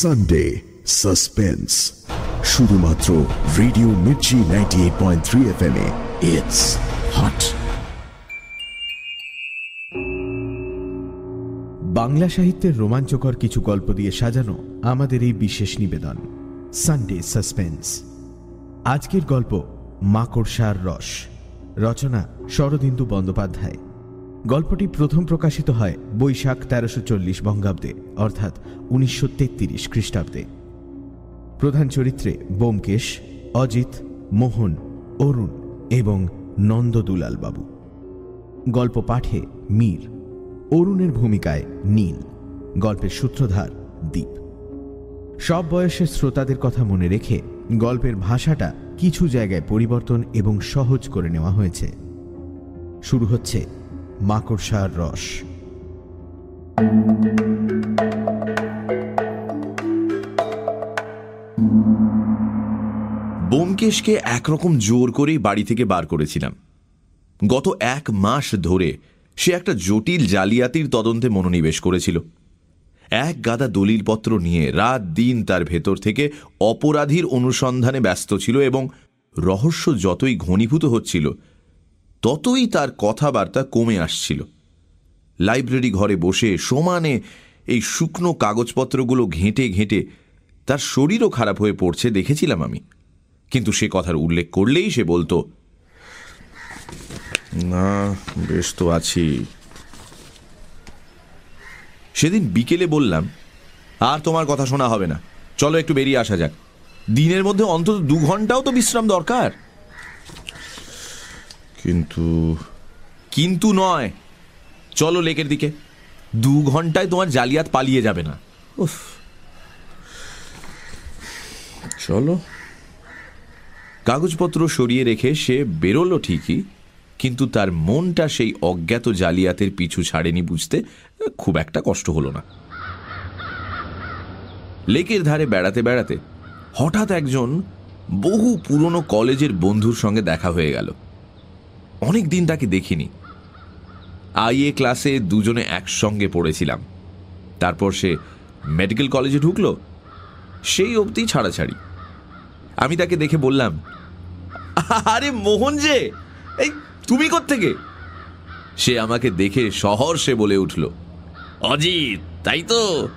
Sunday suspense শুধুমাত্র radio Mirchi ninety eight point three F M it's hot Bangla সাহিত্যের রোমাঞ্চকর কিছু গল্প দিয়ে সাজানো আমাদের এই বিশেষ নিবেদন সানডে সাসপেন্স আজকের গল্প মাকড়সার রস। রচনা শরদিন্দু বন্দ্যোপাধ্যায়। গল্পটি প্রথম প্রকাশিত হয় বৈশাখ তেরোশো চল্লিশ বঙ্গাব্দে, অর্থাৎ উনিশশো তেত্রিশ খ্রিস্টাব্দে। প্রধান চরিত্রে বোমকেশ, অজিত, মোহন, অরুণ এবং নন্দদুলাল বাবু। গল্প পাঠে মীর, অরুণের ভূমিকায় নীল, গল্পের সূত্রধার দ্বীপ সব বয়সের শ্রোতাদের কথা মনে রেখে গল্পের ভাষাটা কিছু জায়গায় পরিবর্তন এবং সহজ করে নেওয়া হয়েছে। শুরু হচ্ছে মাকড়সার রস। বোমকেশকে একরকম জোর করেই বাড়ি থেকে বার করেছিলাম। গত এক মাস ধরে সে একটা জটিল জালিয়াতির তদন্তে মনোনিবেশ করেছিল। এক গাদা দলিলপত্র নিয়ে রাত দিন তার ভেতর থেকে অপরাধীর অনুসন্ধানে ব্যস্ত ছিল এবং রহস্য যতই ঘনীভূত হচ্ছিল ততই তার কথাবার্তা কমে আসছিল। লাইব্রেরি ঘরে বসে সমানে এই শুকনো কাগজপত্রগুলো ঘেঁটে ঘেঁটে তার শরীরও খারাপ হয়ে পড়ছে দেখেছিলাম আমি। কিন্তু সে কথার উল্লেখ করলেই সে বলতো, না, বেশ তো আছি। সেদিন বিকেলে বললাম, আর তোমার কথা শোনা হবে না। চলো একটু বেরিয়ে আসা যাক। দিনের মধ্যে অন্তত দু ঘন্টাও তো বিশ্রাম দরকার। কিন্তু কিন্তু নয়। চলো লেকের দিকে। দু ঘন্টায় তোমার জালিয়াত পালিয়ে যাবে না। উফ। চলো। কাগজপত্র সরিয়ে রেখে সে বেরোলো ঠিকই কিন্তু তার মনটা সেই অজ্ঞাত জালিয়াতের পিছু ছাড়েনি বুঝতে খুব একটা কষ্ট হলো না। লেকের ধারে বেড়াতে বেড়াতে হঠাৎ একজন বহু পুরনো কলেজের বন্ধুর সঙ্গে দেখা হয়ে গেল। অনেক দিন তাকে দেখিনি। আইএ ক্লাসে দুজনে একসঙ্গে পড়েছিলাম। তারপর সে মেডিকেল কলেজে ঢুকলো, সেই অবধি ছাড়াছাড়ি। আমি তাকে দেখে বললাম, আরে মোহন যে, এই তুমি থেকে সে আমাকে দেখে শহর সে বলে উঠল, অজিত, তাই তো?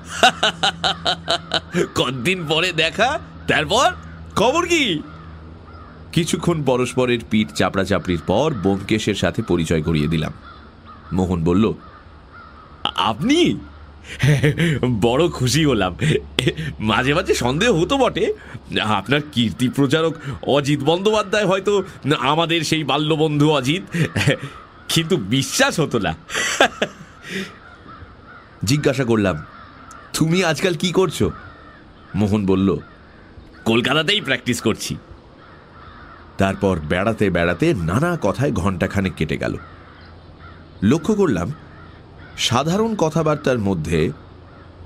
কতদিন পরে দেখা, তারপর? খবর কি? কিছুক্ষণ পরস্পরের পিঠ চাপড়া চাপড়ির পর বোমকেশের সাথে পরিচয় করিয়ে দিলাম। মোহন বলল, আপনি? বড় খুশি হলাম। মাঝে মাঝে সন্দেহ হতো বটে। আপনার কীর্তি প্রচারক অজিত বন্দ্যোপাধ্যায় হয়তো আমাদের সেই বাল্যবন্ধু অজিত। কিন্তু বিশ্বাস হতো না। জিজ্ঞাসা করলাম, তুমি আজকাল কি করছ? মোহন বলল, কলকাতাতেই প্র্যাকটিস করছি। তারপর বেড়াতে বেড়াতে নানা কথায় ঘণ্টাখানেক কেটে গেল। লক্ষ্য করলাম, সাধারণ কথাবার্তার মধ্যে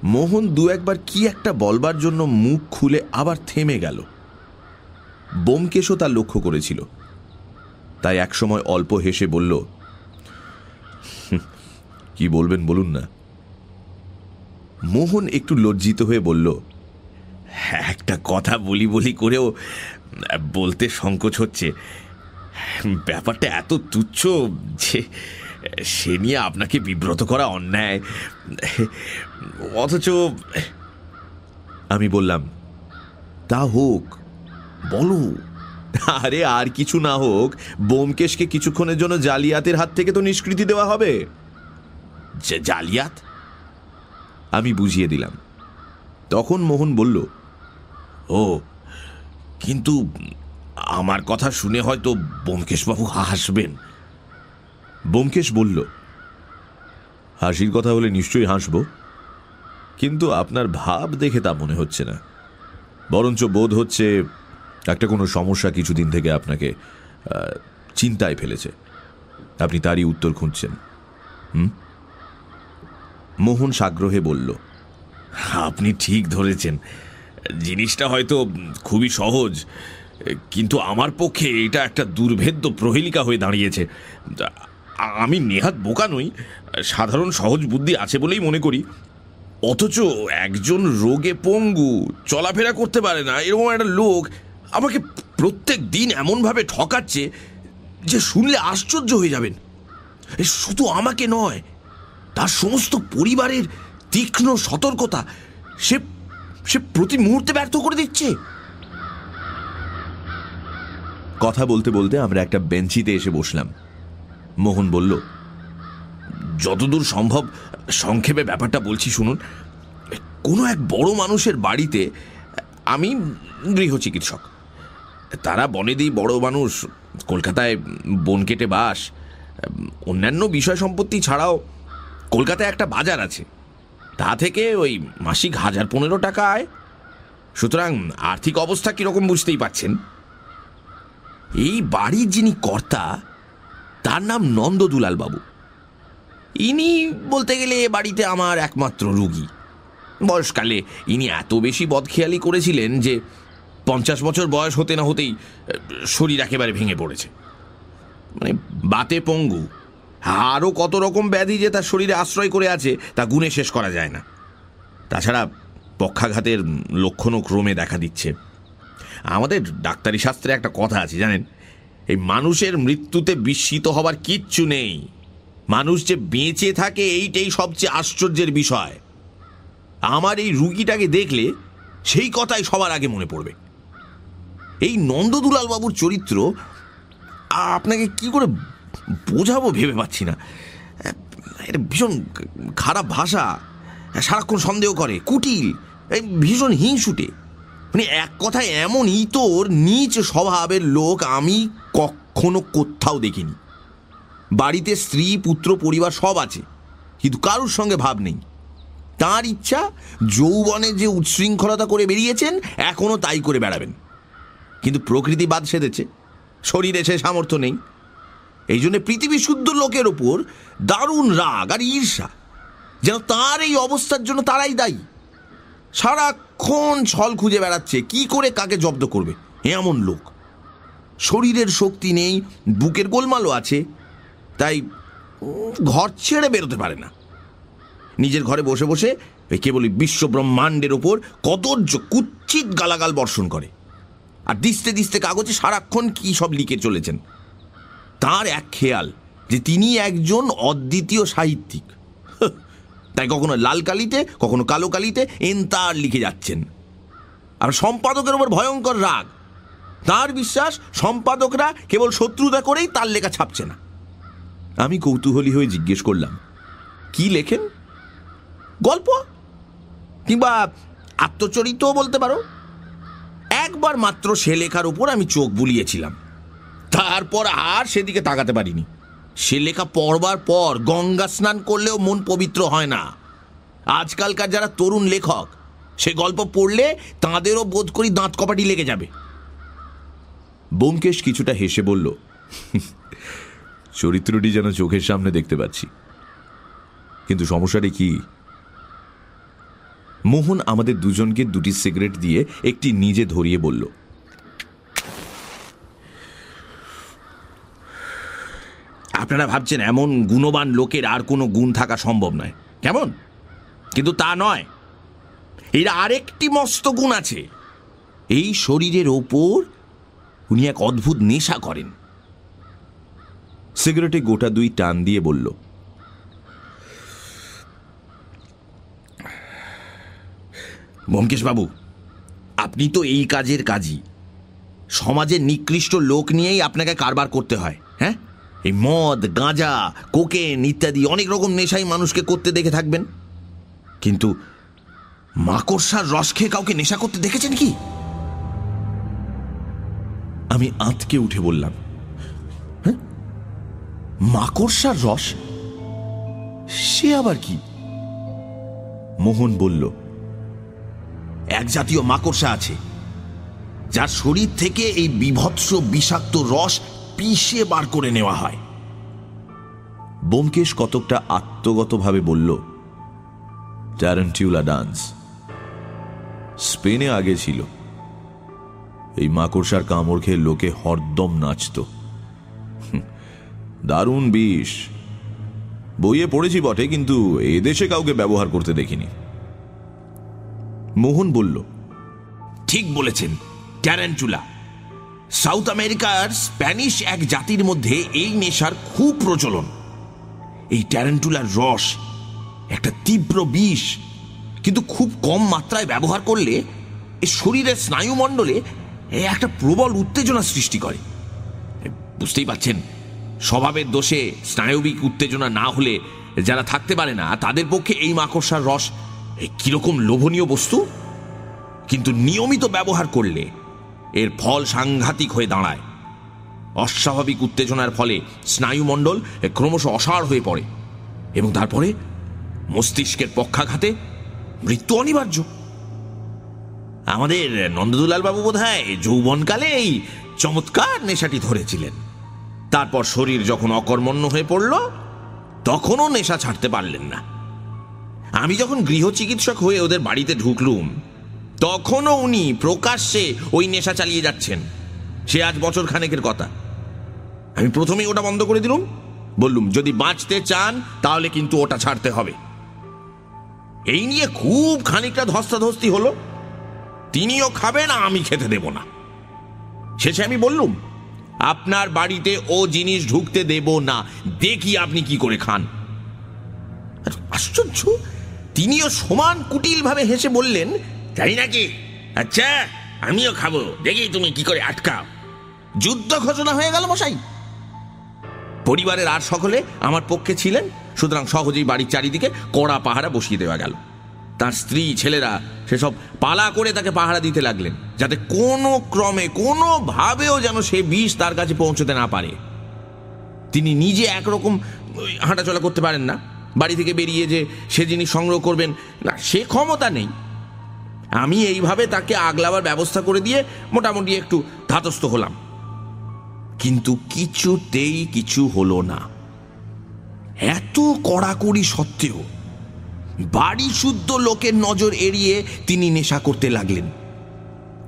মোহন দু একবার কি একটা বলবার জন্য মুখ খুলে আবার থেমে গেল। বোমকেশও তা লক্ষ্য করেছিল। তাই একসময় অল্প হেসে বলল কি বলবেন বলুন না। মোহন একটু লজ্জিত হয়ে বলল একটা কথা বলি বলি করেও বলতে সংকোচ হচ্ছে। ব্যাপারটা এত তুচ্ছ যে সে নিয়ে আপনাকে বিব্রত করা অন্যায়। অথচ আমি বললাম, তা হোক, বলো। আরে, আর কিছু না হোক, বোমকেশকে কিছুক্ষণের জন্য জালিয়াতের হাত থেকে তো নিষ্কৃতি দেওয়া হবে। জালিয়াত? আমি বুঝিয়ে দিলাম। তখন মোহন বলল, ও কিন্তু আমার কথা শুনে হয়তো বোমকেশবাবু হাসবেন। বোমকেশ বলল, হাসির কথা হলে নিশ্চয়ই হাসব। কিন্তু আপনার ভাব দেখে তা মনে হচ্ছে না। বরঞ্চ বোধ হচ্ছে একটা কোনো সমস্যা কিছুদিন থেকে আপনাকে চিন্তায় ফেলেছে। আপনি তারই উত্তর খুঁজছেন। হুম? মোহন সাগ্রহে বলল, আপনি ঠিক ধরেছেন। জিনিসটা হয়তো খুবই সহজ, কিন্তু আমার পক্ষে এটা একটা দুর্ভেদ্য প্রহেলিকা হয়ে দাঁড়িয়েছে। আমি নেহাত বোকা নই, সাধারণ সহজ বুদ্ধি আছে বলেই মনে করি। অথচ একজন রোগে পঙ্গু, চলাফেরা করতে পারে না, এরকম একটা লোক আমাকে প্রত্যেক দিন এমনভাবে ঠকাচ্ছে যে শুনলে আশ্চর্য হয়ে যাবেন। শুধু আমাকে নয়, তার সমস্ত পরিবারের তীক্ষ্ণ সতর্কতা, সে সে প্রতি মুহূর্তে ব্যর্থ করে দিচ্ছে। কথা বলতে বলতে আমরা একটা বেঞ্চিতে এসে বসলাম। মোহন বলল, যতদূর সম্ভব, সংক্ষেপে ব্যাপারটা বলছি, শুনুন। কোনো এক বড় মানুষের বাড়িতে আমি গৃহ চিকিৎসক তারা বনেদি বড় মানুষ, কলকাতায় বন কেটে বাস, অন্যান্য বিষয় সম্পত্তি ছাড়াও কলকাতায় একটা বাজার আছে। তা থেকে ওই মাসিক হাজার পনেরো টাকা আয় সুতরাং আর্থিক অবস্থা কীরকম বুঝতেই পাচ্ছেন এই বাড়ির যিনি কর্তা, তার নাম নন্দদুলাল বাবু। ইনি বলতে গেলে এ বাড়িতে আমার একমাত্র রুগী। বয়সকালে ইনি এত বেশি বদখেয়ালি করেছিলেন যে পঞ্চাশ বছর বয়স হতে না হতেই শরীর একেবারে ভেঙে পড়েছে। মানে বাতে পঙ্গু আরও কত রকম ব্যাধি যে তার শরীরে আশ্রয় করে আছে, তা গুণে শেষ করা যায় না। তাছাড়া পক্ষাঘাতের লক্ষণও ক্রমে দেখা দিচ্ছে। আমাদের ডাক্তারি শাস্ত্রে একটা কথা আছে, জানেন? এই মানুষের মৃত্যুতে বিস্মিত হবার কিচ্ছু নেই। মানুষ যে বেঁচে থাকে, এইটাই সবচেয়ে আশ্চর্যের বিষয়। আমার এই রুগীটাকে দেখলে সেই কথাই সবার আগে মনে পড়বে। এই নন্দদুলাল বাবুর চরিত্র আপনাকে কি করে বোঝাবো, ভেবে পাচ্ছি না। এটা ভীষণ খারাপ ভাষা। সারাক্ষণ সন্দেহ করে, কুটিল ভীষণ হিংসুটে। মানে এক কথায় এমন ইতর, নিচ স্বভাবের লোক আমি কখনো কোথাও দেখিনি। বাড়িতে স্ত্রী, পুত্র, পরিবার সব আছে, কিন্তু কারুর সঙ্গে ভাব নেই। তার ইচ্ছা, যৌবনে যে উচ্ছৃঙ্খলতা করে বেরিয়েছেন এখনও তাই করে বেড়াবেন। কিন্তু প্রকৃতি বাদ সেধেছে, শরীরে সে সামর্থ্য নেই। এই জন্য পৃথিবী শুদ্ধ লোকের ওপর দারুণ রাগ আর ঈর্ষা। যেন তার এই অবস্থার জন্য তারাই দায়ী। সারাক্ষণ ছল খুঁজে বেড়াচ্ছে, কি করে কাকে জব্দ করবে? এমন লোক। শরীরের শক্তি নেই, বুকের গোলমালও আছে, তাই ঘর ছেড়ে বেরোতে পারে না। নিজের ঘরে বসে বসে কেবলই বিশ্ব ব্রহ্মাণ্ডের ওপর কদর্য কুচ্ছিত গালাগাল বর্ষণ করে। আর দিস্তে দিস্তে কাগজে সারাক্ষণ কি সব লিখে চলেছেন। তার এক খেয়াল যে তিনি একজন অদ্বিতীয় সাহিত্যিক। তাই কখনো লাল কালিতে, কখনো কালো কালিতে এনতার লিখে যাচ্ছেন। আর সম্পাদকের ওপর ভয়ঙ্কর রাগ। তার বিশ্বাস, সম্পাদকরা কেবল শত্রুতা করেই তার লেখা ছাপছে না। আমি কৌতূহলী হয়ে জিজ্ঞেস করলাম, কি লেখেন? গল্প? কিংবা আত্মচরিতও বলতে পারো? একবার মাত্র সে লেখার উপর আমি চোখ বুলিয়েছিলাম। তারপর আর সেদিকে তাকাতে পারিনি। সে লেখা পড়বার পর গঙ্গা স্নান করলেও মন পবিত্র হয় না। আজকালকার যারা তরুণ লেখক, সে গল্প পড়লে তাঁদেরও বোধ করি দাঁত কপাটি লেগে যাবে। বোমকেশ কিছুটা হেসে বলল, চরিত্রটি যেন চোখের সামনে দেখতে পাচ্ছি। কিন্তু সমস্যাটি কি? মোহন আমাদের দুজনকে দুটি সিগারেট দিয়ে একটি নিজে ধরিয়ে বলল আপনারা ভাবছেন এমন গুণবান লোকের আর কোনো গুণ থাকা সম্ভব নয়। কেমন? কিন্তু তা নয়। এর আরেকটি মস্ত গুণ আছে। এই শরীরের ওপর উনি এক অদ্ভুত নেশা করেন। সিগারেটে গোটা দুই টান দিয়ে বলল, ব্যোমকেশবাবু, আপনি তো এই কাজের কাজই। সমাজের নিকৃষ্ট লোক নিয়েই আপনাকে কারবার করতে হয় হ্যাঁ? এই মদ, গাঁজা, কোকেন ইত্যাদি অনেক রকম নেশাই মানুষকে করতে দেখে থাকবেন। কিন্তু মাকড়সার রস খেয়ে কাউকে নেশা করতে দেখেছেন কি? আমি আঁতকে উঠে বললাম "হ্যাঁ? মাকড়সার রস? সে আবার কি? মোহন বলল, এক জাতীয় মাকড়সা আছে, যার শরীর থেকে এই বিভৎস বিষাক্ত রস পিষে বার করে নেওয়া হয়। বোমকেশ কতকটা আত্মগতভাবে বলল ট্যারেন্টিউলা ডান্স। স্পেনে আগে ছিল। এই মাকড়সার কামড় খেয়ে লোকে হরদম নাচত। দারুণ বিষ। বইয়ে পড়েছি বটে, কিন্তু এদেশে কাউকে ব্যবহার করতে দেখিনি। মোহন বলল, ঠিক বলেছেন ট্যারেন্টুলা সাউথ আমেরিকার স্প্যানিশ এক জাতির মধ্যে এই নেশার খুব প্রচলন। এই ট্যারেন্টুলার রস, একটা তীব্র বিষ, কিন্তু খুব কম মাত্রায় ব্যবহার করলে এ শরীরের স্নায়ুমণ্ডলে একটা প্রবল উত্তেজনা সৃষ্টি করে। বুঝতেই পারছেন, স্বভাবের দোষে স্নায়বিক উত্তেজনা না হলে যারা থাকতে পারে না, তাদের পক্ষে এই মাকড়সার রস কীরকম লোভনীয় বস্তু? কিন্তু নিয়মিত ব্যবহার করলে এর ফল সাংঘাতিক হয়ে দাঁড়ায়। অস্বাভাবিক উত্তেজনার ফলে স্নায়ুমণ্ডল ক্রমশ অসাড় হয়ে পড়ে এবং তারপরে মস্তিষ্কের পক্ষাঘাতে মৃত্যু অনিবার্য। আমাদের নন্দদুলাল বাবু বোধ হয় যৌবনকালে এই চমৎকার নেশাটি ধরেছিলেন। তারপর শরীর যখন অকর্মণ্য হয়ে পড়ল, তখনও নেশা ছাড়তে পারলেন না। আমি যখন গৃহ চিকিৎসক হয়ে ওদের বাড়িতে ঢুকলুম তখনও উনি প্রকাশ্যে ওই নেশা চালিয়ে যাচ্ছেন। সে আজ বছর খানেকের কথা। আমি প্রথমেই ওটা বন্ধ করে দিলুম। বললুম, যদি বাঁচতে চান, তাহলে কিন্তু ওটা ছাড়তে হবে। এই নিয়ে খুব খানিকটা ধস্তাধস্তি হলো। তিনিও খাবেন, আমি খেতে দেব না। শেষে আমি বললুম, আপনার বাড়িতে ও জিনিস ঢুকতে দেব না। দেখি আপনি কি করে খান। আশ্চর্য! তিনিও সমান কুটিল ভাবে হেসে বললেন জানি নাকি? আচ্ছা আমিও খাব। দেখি তুমি কি করে আটকাও। যুদ্ধ ঘোষণা হয়ে গেল মশাই। পরিবারের আর সকলে আমার পক্ষে ছিলেন, সুতরাং সহজেই বাড়ির চারিদিকে কড়া পাহারা বসিয়ে দেওয়া গেল। তার স্ত্রী, ছেলেরা সেসব পালা করে তাকে পাহারা দিতে লাগলেন, যাতে কোনো ক্রমে কোনোভাবেও যেন সে বিষ তার কাছে পৌঁছতে না পারে। তিনি নিজে একরকম হাঁটাচলা করতে পারেন না। বাড়ি থেকে বেরিয়ে যে সে জিনিস সংগ্রহ করবেন, না, সে ক্ষমতা নেই। আমি এইভাবে তাকে আগলাবার ব্যবস্থা করে দিয়ে মোটামুটি একটু ধাতস্থ হলাম। কিন্তু কিছুতেই কিছু হলো না। এত কড়াকড়ি সত্ত্বেও বাড়ি শুদ্ধ লোকের নজর এড়িয়ে তিনি নেশা করতে লাগলেন।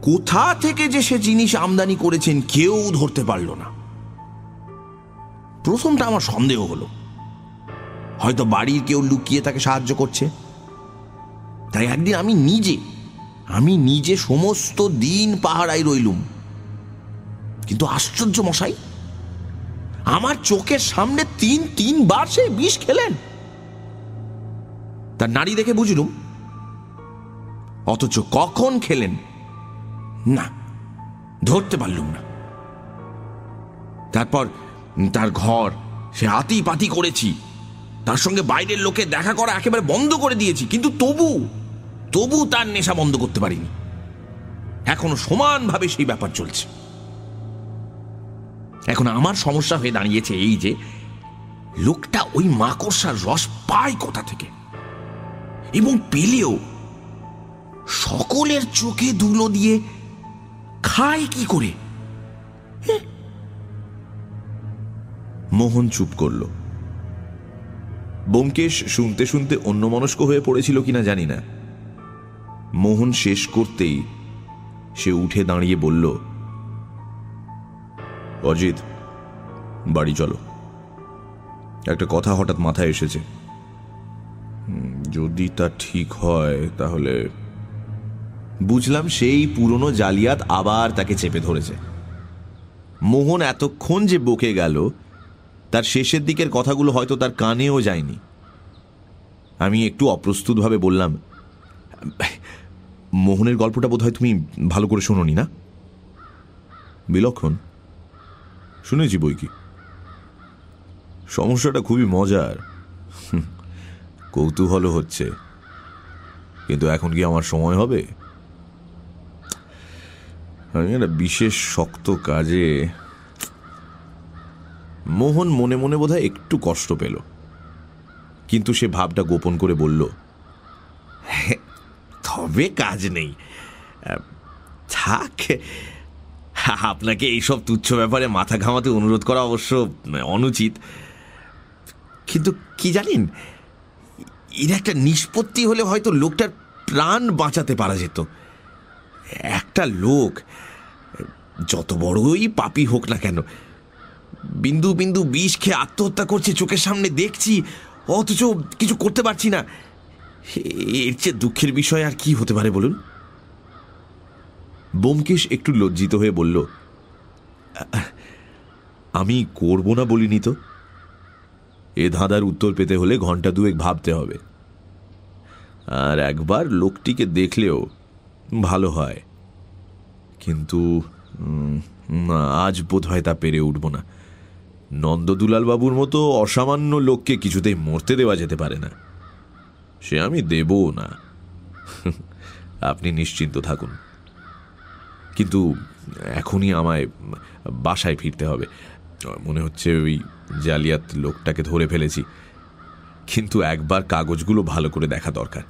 কোথা থেকে যে সে জিনিস আমদানি করেছেন কেউ ধরতে পারল না। প্রথমটা আমার সন্দেহ হলো। হয়তো বাড়ির কেউ লুকিয়ে তাকে সাহায্য করছে। তাই একদিন আমি নিজে আমি নিজে সমস্ত দিন পাহারায় রইলুম। কিন্তু আশ্চর্য মশাই, আমার চোখের সামনে তিন তিনবার সে বিষ খেলেন। তার নারী দেখে বুঝলুম, অথচ কখন খেলেন? না, ধরতে পারলুম না। তারপর তার ঘর, সে আতি পাতি করেছি। তার সঙ্গে বাইরের লোকে দেখা করা একেবারে বন্ধ করে দিয়েছি, কিন্তু তবু তবু তার নেশা বন্ধ করতে পারিনি। এখনও সমানভাবে সেই ব্যাপার চলছে। এখন আমার সমস্যা হয়ে দাঁড়িয়েছে এই যে, লোকটা ওই মাকড়সার রস পায় কোথা থেকে? এবং পেলেও সকলের চোখে ধুলো দিয়ে খায় কি করে? মোহন চুপ করল। বোমকেশ শুনতে শুনতে অন্যমনস্ক হয়ে পড়েছিল কিনা জানি না। মোহন শেষ করতেই সে উঠে দাঁড়িয়ে বলল, অজিত, বাড়ি চলো। একটা কথা হঠাৎ মাথায় এসেছে। যদি তা ঠিক হয় তাহলে বুঝলাম সেই পুরনো জালিয়াত আবার তাকে চেপে ধরেছে। মোহন এতক্ষণ যে বকে গেল, তার শেষের দিকের কথাগুলো হয়তো তার কানেও যায়নি। আমি একটু অপ্রস্তুতভাবে বললাম মোহনের গল্পটা বোধহয় তুমি ভালো করে শোনোনি না? বিলক্ষণ। শুনেছি বই কি? সমস্যাটা খুবই মজার। হুম, কৌতূহলও হচ্ছে। কিন্তু এখন কি আমার সময় হবে? আমি একটা বিশেষ শক্ত কাজে মোহন মনে মনে বোধহয় একটু কষ্ট পেল। কিন্তু সে ভাবটা গোপন করে বলল তবে কাজ নেই। থাক। আপনাকে এইসব তুচ্ছ ব্যাপারে মাথা ঘামাতে অনুরোধ করা অবশ্য অনুচিত। কিন্তু কি জানেন, এর একটা নিষ্পত্তি হলে হয়তো লোকটার প্রাণ বাঁচাতে পারা যেত। একটা লোক, যত বড়ই পাপি হোক না কেন, বিন্দু বিন্দু বিষ খেয়ে আত্মহত্যা করছে চোখের সামনে দেখছি, অথচ কিছু করতে পারছি না। এর চেয়ে দুঃখের বিষয় আর কি হতে পারে বলুন? বোমকেশ একটু লজ্জিত হয়ে বলল, আমি করব না বলিনি তো। এ ধাঁধার উত্তর পেতে হলে ঘণ্টা দুয়েক ভাবতে হবে। আর একবার লোকটিকে দেখলেও ভালো হয়। কিন্তু আজ বোধ হয় তা পেরে উঠব না। নন্দদুলাল বাবুর মতো অসামান্য লোককে কিছুতেই মরতে দেওয়া যেতে পারে না। সে আমি দেবও না। আপনি নিশ্চিন্ত থাকুন। কিন্তু এখনই আমায় বাসায় ফিরতে হবে। মনে হচ্ছে ওই জালিয়াত লোকটাকে ধরে ফেলেছি। কিন্তু একবার কাগজগুলো ভালো করে দেখা দরকার।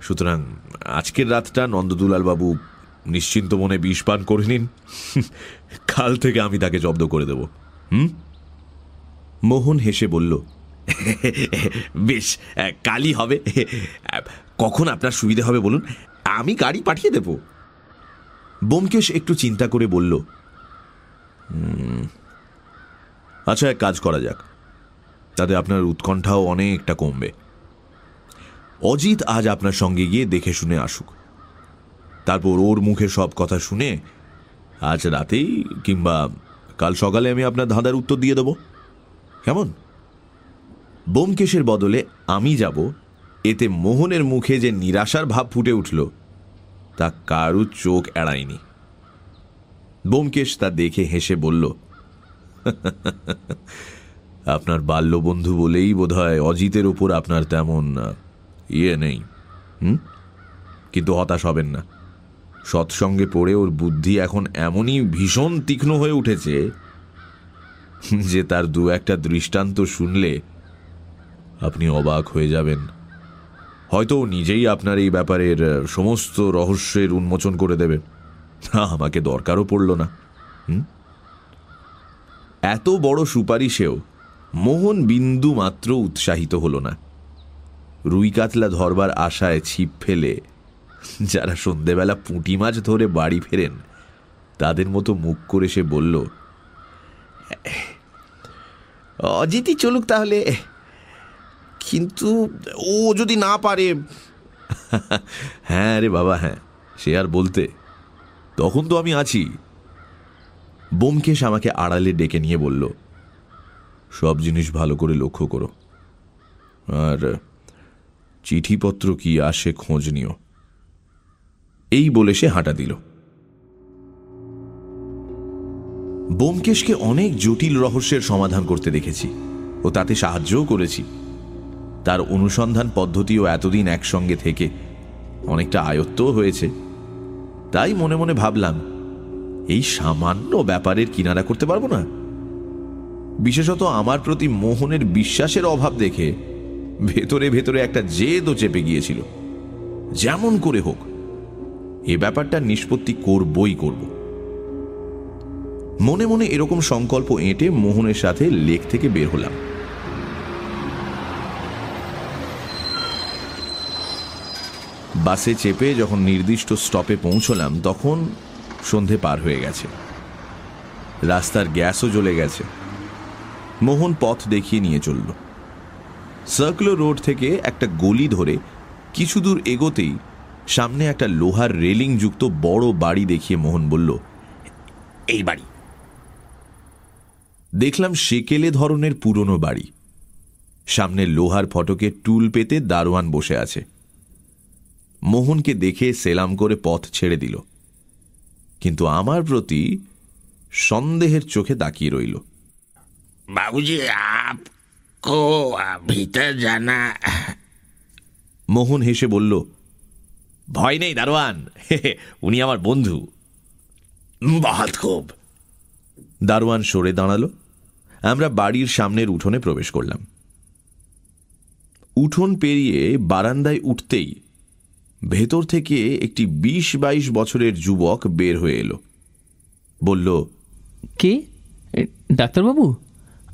সুতরাং আজকের রাতটা নন্দদুলাল বাবু নিশ্চিন্ত মনে বিষ পান করে নিন। কাল থেকে আমি তাকে জব্দ করে দেব। হুম? মোহন হেসে বলল বেশ কালই হবে। কখন আপনার সুবিধে হবে বলুন? আমি গাড়ি পাঠিয়ে দেব। বোমকেশ একটু চিন্তা করে বলল আচ্ছা এক কাজ করা যাক। তাতে আপনার উৎকণ্ঠাও অনেকটা কমবে। অজিত আজ আপনার সঙ্গে গিয়ে দেখে শুনে আসুক। তারপর ওর মুখে সব কথা শুনে আজ রাতেই কিংবা কাল সকালে আমি আপনার ধাঁধার উত্তর দিয়ে দেব। কেমন? বোমকেশের বদলে আমি যাব, এতে মোহনের মুখে যে নিরাশার ভাব ফুটে উঠল, তা কারু চোখ এড়ায়নি। বোমকেশ তা দেখে হেসে বলল আপনার বাল্যবন্ধু বলেই বোধহয় অজিতের ওপর আপনার তেমন ইয়ে নেই, হুম? কিন্তু হতাশ হবেন না। সৎসঙ্গে পড়ে ওর বুদ্ধি এখন এমনই ভীষণ তীক্ষ্ণ হয়ে উঠেছে যে তার দু একটা দৃষ্টান্ত শুনলে আপনি অবাক হয়ে যাবেন। হয়তো নিজেই আপনার এই ব্যাপারের সমস্ত রহস্যের উন্মোচন করে দেবে। না, আমাকে দরকারও পড়ল না। এত বড় সুপারিশেও মোহন বিন্দু মাত্র উৎসাহিত হল না। রুই কাতলা ধরবার আশায় ছিপ ফেলে যারা সন্ধেবেলা পুঁটি মাছ ধরে বাড়ি ফেরেন, তাদের মতো মুখ করে সে বলল অজিতই চলুক তাহলে। কিন্তু ও যদি না পারে হ্যাঁ রে বাবা হ্যাঁ। সে আর বলতে। তখন তো আমি আছি। বোমকেশ আমাকে আড়ালে ডেকে নিয়ে বলল, সব জিনিস ভালো করে লক্ষ্য করো। আর চিঠিপত্র কি আসে খোঁজ নিও। এই বলে সে হাঁটা দিল। বোমকেশকে অনেক জটিল রহস্যের সমাধান করতে দেখেছি, ও তাতে সাহায্যও করেছি। তার অনুসন্ধান পদ্ধতিও এতদিন একসঙ্গে থেকে অনেকটা আয়ত্তও হয়েছে। তাই মনে মনে ভাবলাম, এই সামান্য ব্যাপারের কিনারা করতে পারব না। বিশেষত আমার প্রতি মোহনের বিশ্বাসের অভাব দেখে ভেতরে ভেতরে একটা জেদও চেপে গিয়েছিল। যেমন করে হোক, এ ব্যাপারটা নিষ্পত্তি করবই করব। মনে মনে এরকম সংকল্প এঁটে মোহনের সাথে লেক থেকে বের হলাম। বাসে চেপে যখন নির্দিষ্ট স্টপে পৌঁছলাম, তখন সন্ধে পার হয়ে গেছে। রাস্তার গ্যাসও জ্বলে গেছে। মোহন পথ দেখিয়ে নিয়ে চলল। সার্কুলার রোড থেকে একটা গলি ধরে কিছু দূর এগোতেই সামনে একটা লোহার রেলিং যুক্ত বড় বাড়ি দেখিয়ে মোহন বলল, এই বাড়ি। দেখলাম সেকেলে ধরনের পুরনো বাড়ি। সামনে লোহার ফটকে টুল পেতে দারোয়ান বসে আছে। মোহনকে দেখে সেলাম করে পথ ছেড়ে দিল। কিন্তু আমার প্রতি সন্দেহের চোখে তাকিয়ে রইল। বাবুজি জানা। মোহন হেসে বলল ভয় নেই দারোয়ান। উনি আমার বন্ধু। বহত খুব। দারোয়ান সরে দাঁড়াল। আমরা বাড়ির সামনের উঠোনে প্রবেশ করলাম। উঠোন পেরিয়ে বারান্দায় উঠতেই ভেতর থেকে একটি বিশ বাইশ বছরের যুবক বের হয়ে এলো। বলল কে? ডাক্তারবাবু?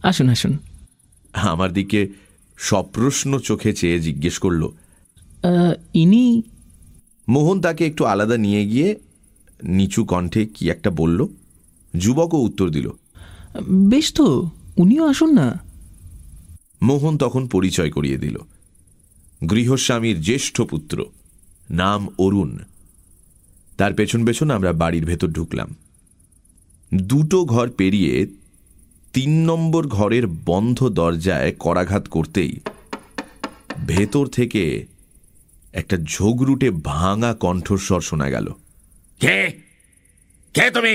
আসুন আসুন। আমার দিকে সপ্রশ্ন চোখে চেয়ে জিজ্ঞেস করল ইনি মোহন তাকে একটু আলাদা নিয়ে গিয়ে নিচু কণ্ঠে কি একটা বলল। যুবকও উত্তর দিল বেশ তো উনিও আসুন না। মোহন তখন পরিচয় করিয়ে দিল গৃহস্বামীর জ্যেষ্ঠ পুত্র। নাম অরুণ। তার পেছন পেছন আমরা বাড়ির ভেতর ঢুকলাম। দুটো ঘর পেরিয়ে তিন নম্বর ঘরের বন্ধ দরজায় করাঘাত করতেই ভেতর থেকে একটা ঝোগরুটে ভাঙা কণ্ঠস্বর শোনা গেল। কে? কে তুমি?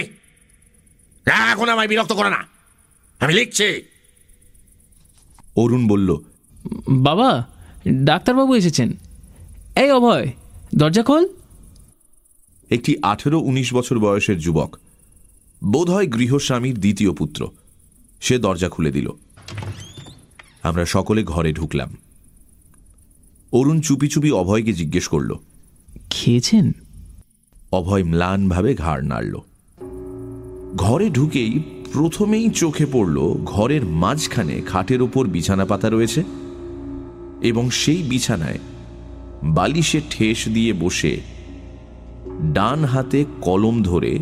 এখন আমায় বিরক্ত করো না। আমি লিখছি। অরুণ বলল বাবা ডাক্তারবাবু এসেছেন। এই অভয় দরজা খোল। একটি আঠেরো উনিশ বছর বয়সের যুবক। বোধহয় গৃহস্বামীর দ্বিতীয় পুত্র। সে দরজা খুলে দিল। আমরা সকলে ঘরে ঢুকলাম। অরুণ চুপি চুপি অভয়কে জিজ্ঞেস করল খেয়েছেন? অভয় ম্লানভাবে ঘাড় নাড়ল। ঘরে ঢুকেই প্রথমেই চোখে পড়ল ঘরের মাঝখানে খাটের ওপর বিছানা পাতা রয়েছে এবং সেই বিছানায় বালিশে ঠেস দিয়ে বসে ডান হাতে কলম ধরে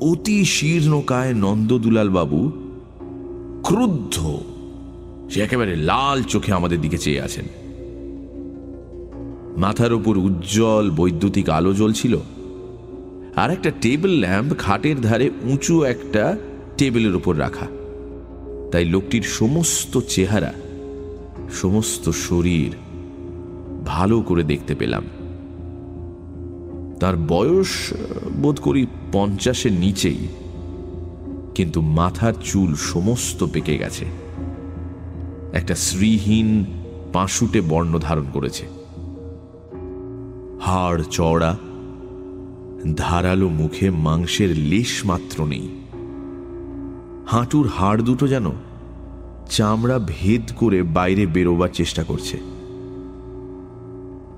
অতি শীর্ণকায় নন্দদুলাল বাবু ক্রুদ্ধ। সে একেবারে লাল চোখে আমাদের দিকে চেয়ে আছেন। মাথার উপর উজ্জ্বল বৈদ্যুতিক আলো জ্বলছিল। আর একটা টেবিল ল্যাম্প খাটের ধারে উঁচু একটা টেবিলের উপর রাখা। তাই লোকটির সমস্ত চেহারা, সমস্ত শরীর ভালো করে দেখতে পেলাম। তার বয়স বোধ করি পঞ্চাশের নিচেই। কিন্তু মাথার চুল সমস্ত পেকে গেছে। একটা শ্রীহীন পাঁশুটে বর্ণ ধারণ করেছে। হাড় চওড়া, ধারালো মুখে মাংসের লেশ মাত্র নেই। হাঁটুর হাড় দুটো যেন চামড়া ভেদ করে বাইরে বেরোবার চেষ্টা করছে।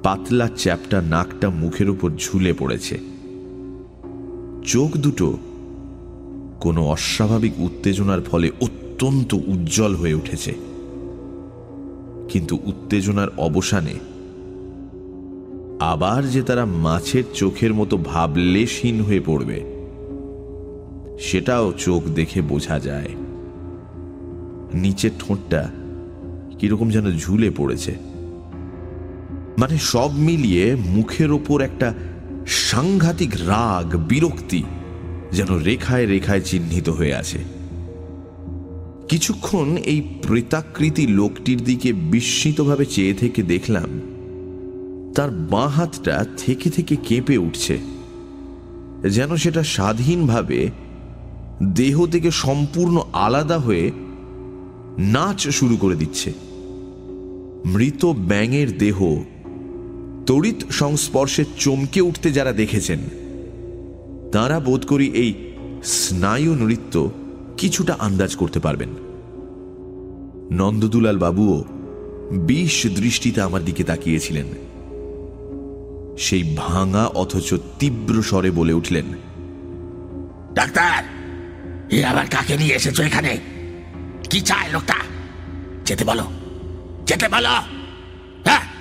পাতলা চ্যাপটা নাকটা মুখের উপর ঝুলে পড়েছে। চোখ দুটো কোনো অস্বাভাবিক উত্তেজনার ফলে অত্যন্ত উজ্জ্বল হয়ে উঠেছে। কিন্তু উত্তেজনার অবসানে আবার যে তারা মাছের চোখের মতো ভাবলেশহীন হয়ে পড়বে, সেটাও চোখ দেখে বোঝা যায়। নিচের ঠোঁটটা কীরকম যেন ঝুলে পড়েছে। মানে সব মিলিয়ে মুখের ওপর একটা সাংঘাতিক রাগ, বিরক্তি যেন রেখায় রেখায় চিহ্নিত হয়ে আছে। কিছুক্ষণ এই প্রেতাকৃতি লোকটির দিকে বিস্মিতভাবে চেয়ে থেকে দেখলাম, তার বাঁ হাতটা থেকে থেকে কেঁপে উঠছে, যেন সেটা স্বাধীনভাবে দেহ থেকে সম্পূর্ণ আলাদা হয়ে নাচ শুরু করে দিচ্ছে। মৃত ব্যাঙের দেহ তড়িৎ সংস্পর্শে চমকে উঠতে যারা দেখেছেন, তারা বোধ করি এই স্নায়ু নৃত্য কিছুটা আন্দাজ করতে পারবেন। নন্দদুলাল বাবুও বিষ দৃষ্টিতে আমার দিকে তাকিয়েছিলেন। সেই ভাঙা অথচ তীব্র স্বরে বলে উঠলেন, ডাক্তার, এ আবার কাকে নিয়ে এসেছ এখানে? কি চায় লোকটা? যেতে বলো যেতে বলো। হ্যাঁ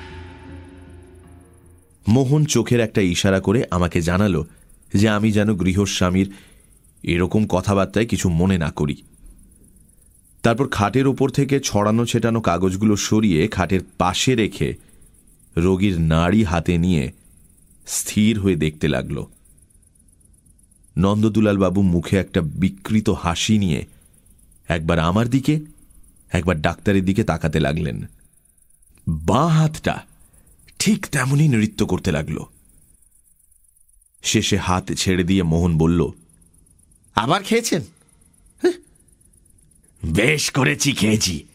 মোহন চোখের একটা ইশারা করে আমাকে জানালো যে আমি যেন গৃহস্বামীর এরকম কথাবার্তায় কিছু মনে না করি। তারপর খাটের ওপর থেকে ছড়ানো ছেটানো কাগজগুলো সরিয়ে খাটের পাশে রেখে রোগীর নাড়ি হাতে নিয়ে স্থির হয়ে দেখতে লাগল। নন্দদুলাল বাবু মুখে একটা বিকৃত হাসি নিয়ে একবার আমার দিকে, একবার ডাক্তারের দিকে তাকাতে লাগলেন। বাঁ হাতটা ঠিক তেমনই নৃত্য করতে লাগল। শেষে হাত ছেড়ে দিয়ে মোহন বলল আবার খেয়েছেন? হ্যাঁ। বেশ করেছি খেয়েছি।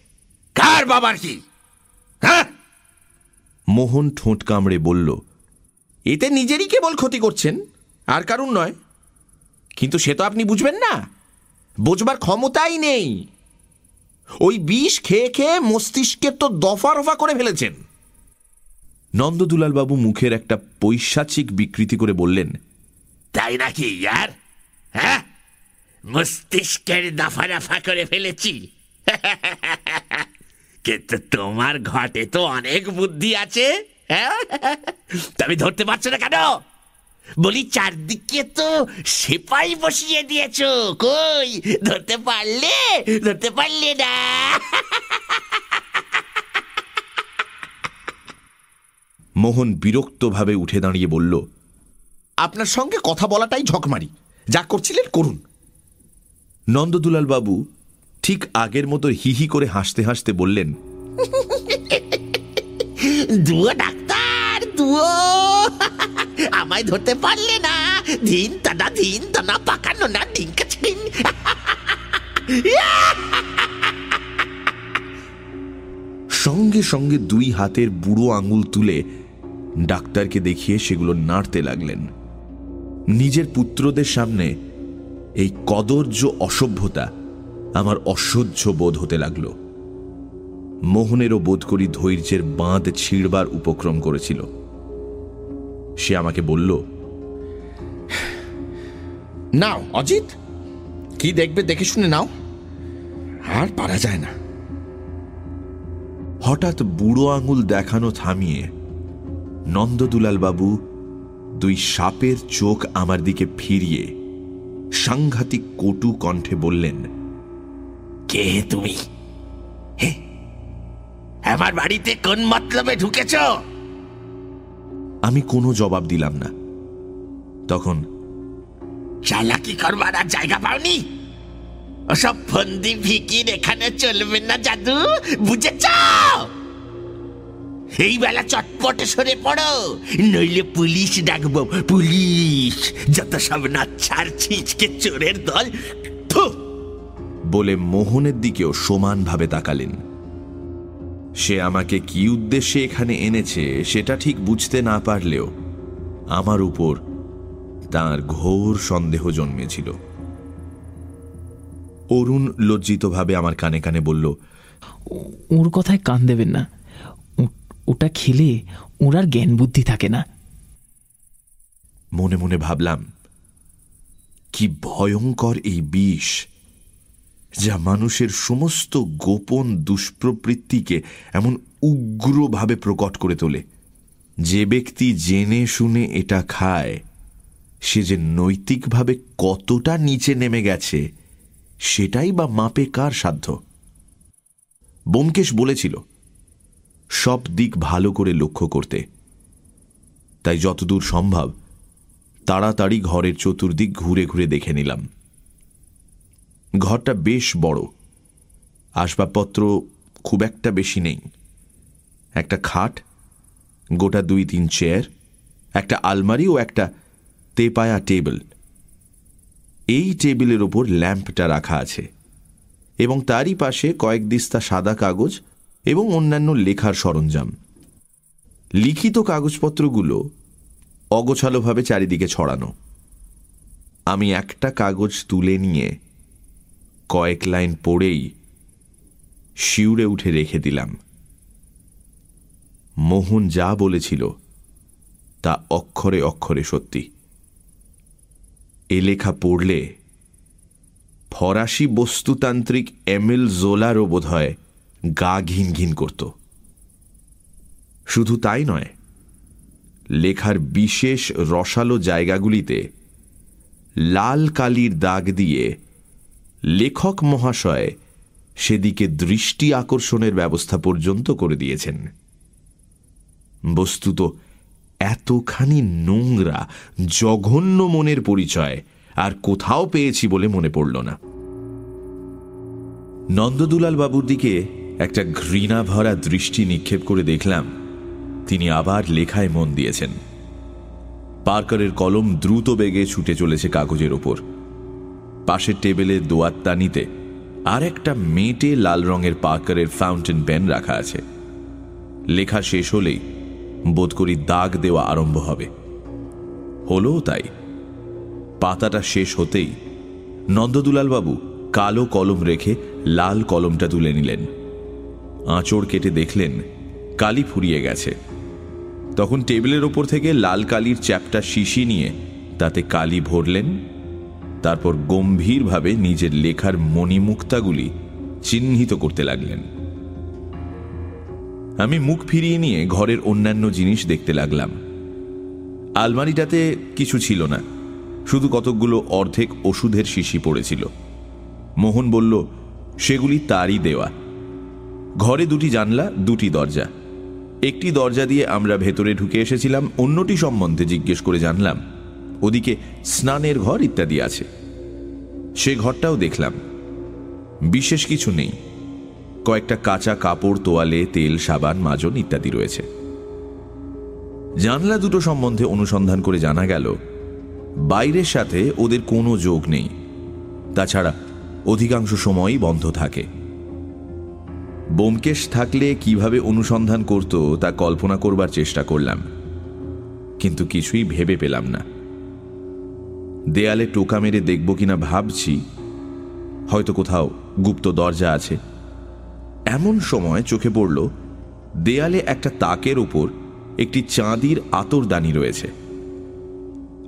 কার বাবার কি? হ্যাঁ? মোহন ঠোঁট কামড়ে বলল এতে নিজেরই কেবল ক্ষতি করছেন আর কারণ নয়। কিন্তু সে তো আপনি বুঝবেন না বোঝবার ক্ষমতাই নেই। ওই বিষ খেয়ে খেয়ে মস্তিষ্কের তো দফা রফা করে ফেলেছেন। নন্দদুলালবাবু মুখের একটা পৈশাচিক বিকৃতি করে বললেন, তাই নাকি, ইয়ার? হ্যাঁ? মস্তিষ্কের দাফা দফা করে ফেলেছি। কিন্তু তোমার ঘটে তো অনেক বুদ্ধি আছে হ্যাঁ? তুমি ধরতে পারছ না কেন? বলি, চারদিকে তো সেপাই বসিয়ে দিয়েছ। কই? ধরতে পারলে? ধরতে পারলে না। মোহন বিরক্তভাবে উঠে দাঁড়িয়ে বলল আপনার সঙ্গে কথা বলাটাই ঝকমারি। যা করছিলেন করুন। নন্দদুলাল বাবু ঠিক আগের মতো হিহি করে হাসতে হাসতে বললেন দুয়ো ডাক্তার দুয়ো। আমায় ধরতে পারলে না। দিন টানা দিন টানা পাকানো না ডিঙ্কা সঙ্গে সঙ্গে দুই হাতের বুড়ো আঙুল তুলে ডাক্তারকে দেখিয়ে সেগুলো নাড়তে লাগলেন। নিজের পুত্রদের সামনে এই কদর্য অসভ্যতা আমার অসহ্য বোধ হতে লাগল। মোহনেরও বোধ করি ধৈর্যের বাঁধ ছিঁড়বার উপক্রম করেছিল। সে আমাকে বলল, নাও, অজিত, কি দেখবে দেখে শুনে নাও। আর পারা যায় না। হঠাৎ বুড়ো আঙুল দেখানো থামিয়ে নন্দদুলাল বাবু দুই সাপের চোখ আমার দিকে ফিরিয়ে সাংঘাতিক কটু কণ্ঠে বললেন কে তুমি? হে? আমার বাড়িতে কোন মতলবে ঢুকেছ? আমি কোনো জবাব দিলাম না। তখন চালাকি করবার আর জায়গা পাওনি? ওসব ফন্দি ভিকির এখানে চলবে না জাদু বুঝেছ? এই বেলা চটপটে সরে পড়ো। নইলে পুলিশ ডাকবো। পুলিশ যত সব নাচ্ছার ছিঁচকে চোরের দল! বলে মোহনের দিকেও সমানভাবে তাকালেন। সে আমাকে কি উদ্দেশ্যে এখানে এনেছে সেটা ঠিক বুঝতে না পারলেও আমার উপর তার ঘোর সন্দেহ জন্মেছিল। অরুণ লজ্জিতভাবে আমার কানে কানে বলল ও- ওর কথায় কান দেবেন না। ওটা খেলে ওর আর জ্ঞান বুদ্ধি থাকে না। মনে মনে ভাবলাম, কি ভয়ঙ্কর এই বিষ যা মানুষের সমস্ত গোপন দুষ্প্রবৃত্তিকে এমন উগ্রভাবে প্রকট করে তোলে। যে ব্যক্তি জেনে শুনে এটা খায়, সে যে নৈতিকভাবে কতটা নিচে নেমে গেছে, সেটাই বা মাপে কার সাধ্য? বোমকেশ বলেছিল সব দিক ভালো করে লক্ষ্য করতে। তাই যতদূর সম্ভব তাড়াতাড়ি ঘরের চতুর্দিক ঘুরে ঘুরে দেখে নিলাম। ঘরটা বেশ বড়। আসবাবপত্র খুব একটা বেশি নেই। একটা খাট, গোটা দুই তিন চেয়ার, একটা আলমারি ও একটা তেপায়া টেবিল। এই টেবিলের ওপর ল্যাম্পটা রাখা আছে এবং তারই পাশে কয়েক দিস্তা সাদা কাগজ এবং অন্যান্য লেখার সরঞ্জাম। লিখিত কাগজপত্রগুলো অগোছালোভাবে চারিদিকে ছড়ানো। আমি একটা কাগজ তুলে নিয়ে কয়েক লাইন পড়েই শিউরে উঠে রেখে দিলাম। মোহন যা বলেছিল তা অক্ষরে অক্ষরে সত্যি। এ লেখা পড়লে ফরাসি বস্তুতান্ত্রিক এমিল জোলারও বোধ হয় গা ঘিন ঘিন করত। শুধু তাই নয়, লেখার বিশেষ রসালো জায়গাগুলিতে লাল কালির দাগ দিয়ে লেখক মহাশয় সেদিকে দৃষ্টি আকর্ষণের ব্যবস্থা পর্যন্ত করে দিয়েছেন। বস্তুত এতখানি নোংরা, জঘন্য মনের পরিচয় আর কোথাও পেয়েছি বলে মনে পড়ল না। নন্দদুলাল বাবুর দিকে একটা ঘৃণা ভরা দৃষ্টি নিক্ষেপ করে দেখলাম, তিনি আবার লেখায় মন দিয়েছেন। পার্কারের কলম দ্রুত বেগে ছুটে চলেছে কাগজের ওপর। পাশের টেবিলে দোয়াত্তানিতে আর একটা মেটে লাল রঙের পার্কারের ফাউন্টেন পেন রাখা আছে। লেখা শেষ হলেই বোধ করি দাগ দেওয়া আরম্ভ হবে। হলো তাই। পাতাটা শেষ হতেই নন্দদুলালবাবু কালো কলম রেখে লাল কলমটা তুলে নিলেন। আঁচড় কেটে দেখলেন কালি ফুরিয়ে গেছে। তখন টেবিলের ওপর থেকে লাল কালির চ্যাপটা শিশি নিয়ে তাতে কালি ভরলেন, তারপর গম্ভীরভাবে নিজের লেখার মণিমুক্তাগুলি চিহ্নিত করতে লাগলেন। আমি মুখ ফিরিয়ে নিয়ে ঘরের অন্যান্য জিনিস দেখতে লাগলাম। আলমারিটাতে কিছু ছিল না, শুধু কতকগুলো অর্ধেক ওষুধের শিশি পড়েছিল। মোহন বলল, সেগুলি তারই দেওয়া। ঘরে দুটি জানলা, দুটি দরজা। একটি দরজা দিয়ে আমরা ভেতরে ঢুকে এসেছিলাম, অন্যটি সম্বন্ধে জিজ্ঞেস করে জানলাম, ওদিকে স্নানের ঘর ইত্যাদি আছে। সে ঘরটাও দেখলাম। বিশেষ কিছু নেই। কয়েকটা কাঁচা কাপড়, তোয়ালে, তেল, সাবান, মাজন ইত্যাদি রয়েছে। জানলা দুটো সম্বন্ধে অনুসন্ধান করে জানা গেল, বাইরের সাথে ওদের কোনো যোগ নেই। তাছাড়া অধিকাংশ সময়ই বন্ধ থাকে। বোমকেশ থাকলে কীভাবে অনুসন্ধান করত তা কল্পনা করবার চেষ্টা করলাম। কিন্তু কিছুই ভেবে পেলাম না। দেয়ালে টোকা মেরে দেখব কিনা ভাবছি। হয়তো কোথাও গুপ্ত দরজা আছে। এমন সময় চোখে পড়ল, দেয়ালে একটা তাকের উপর একটি চাঁদির আতরদানি রয়েছে।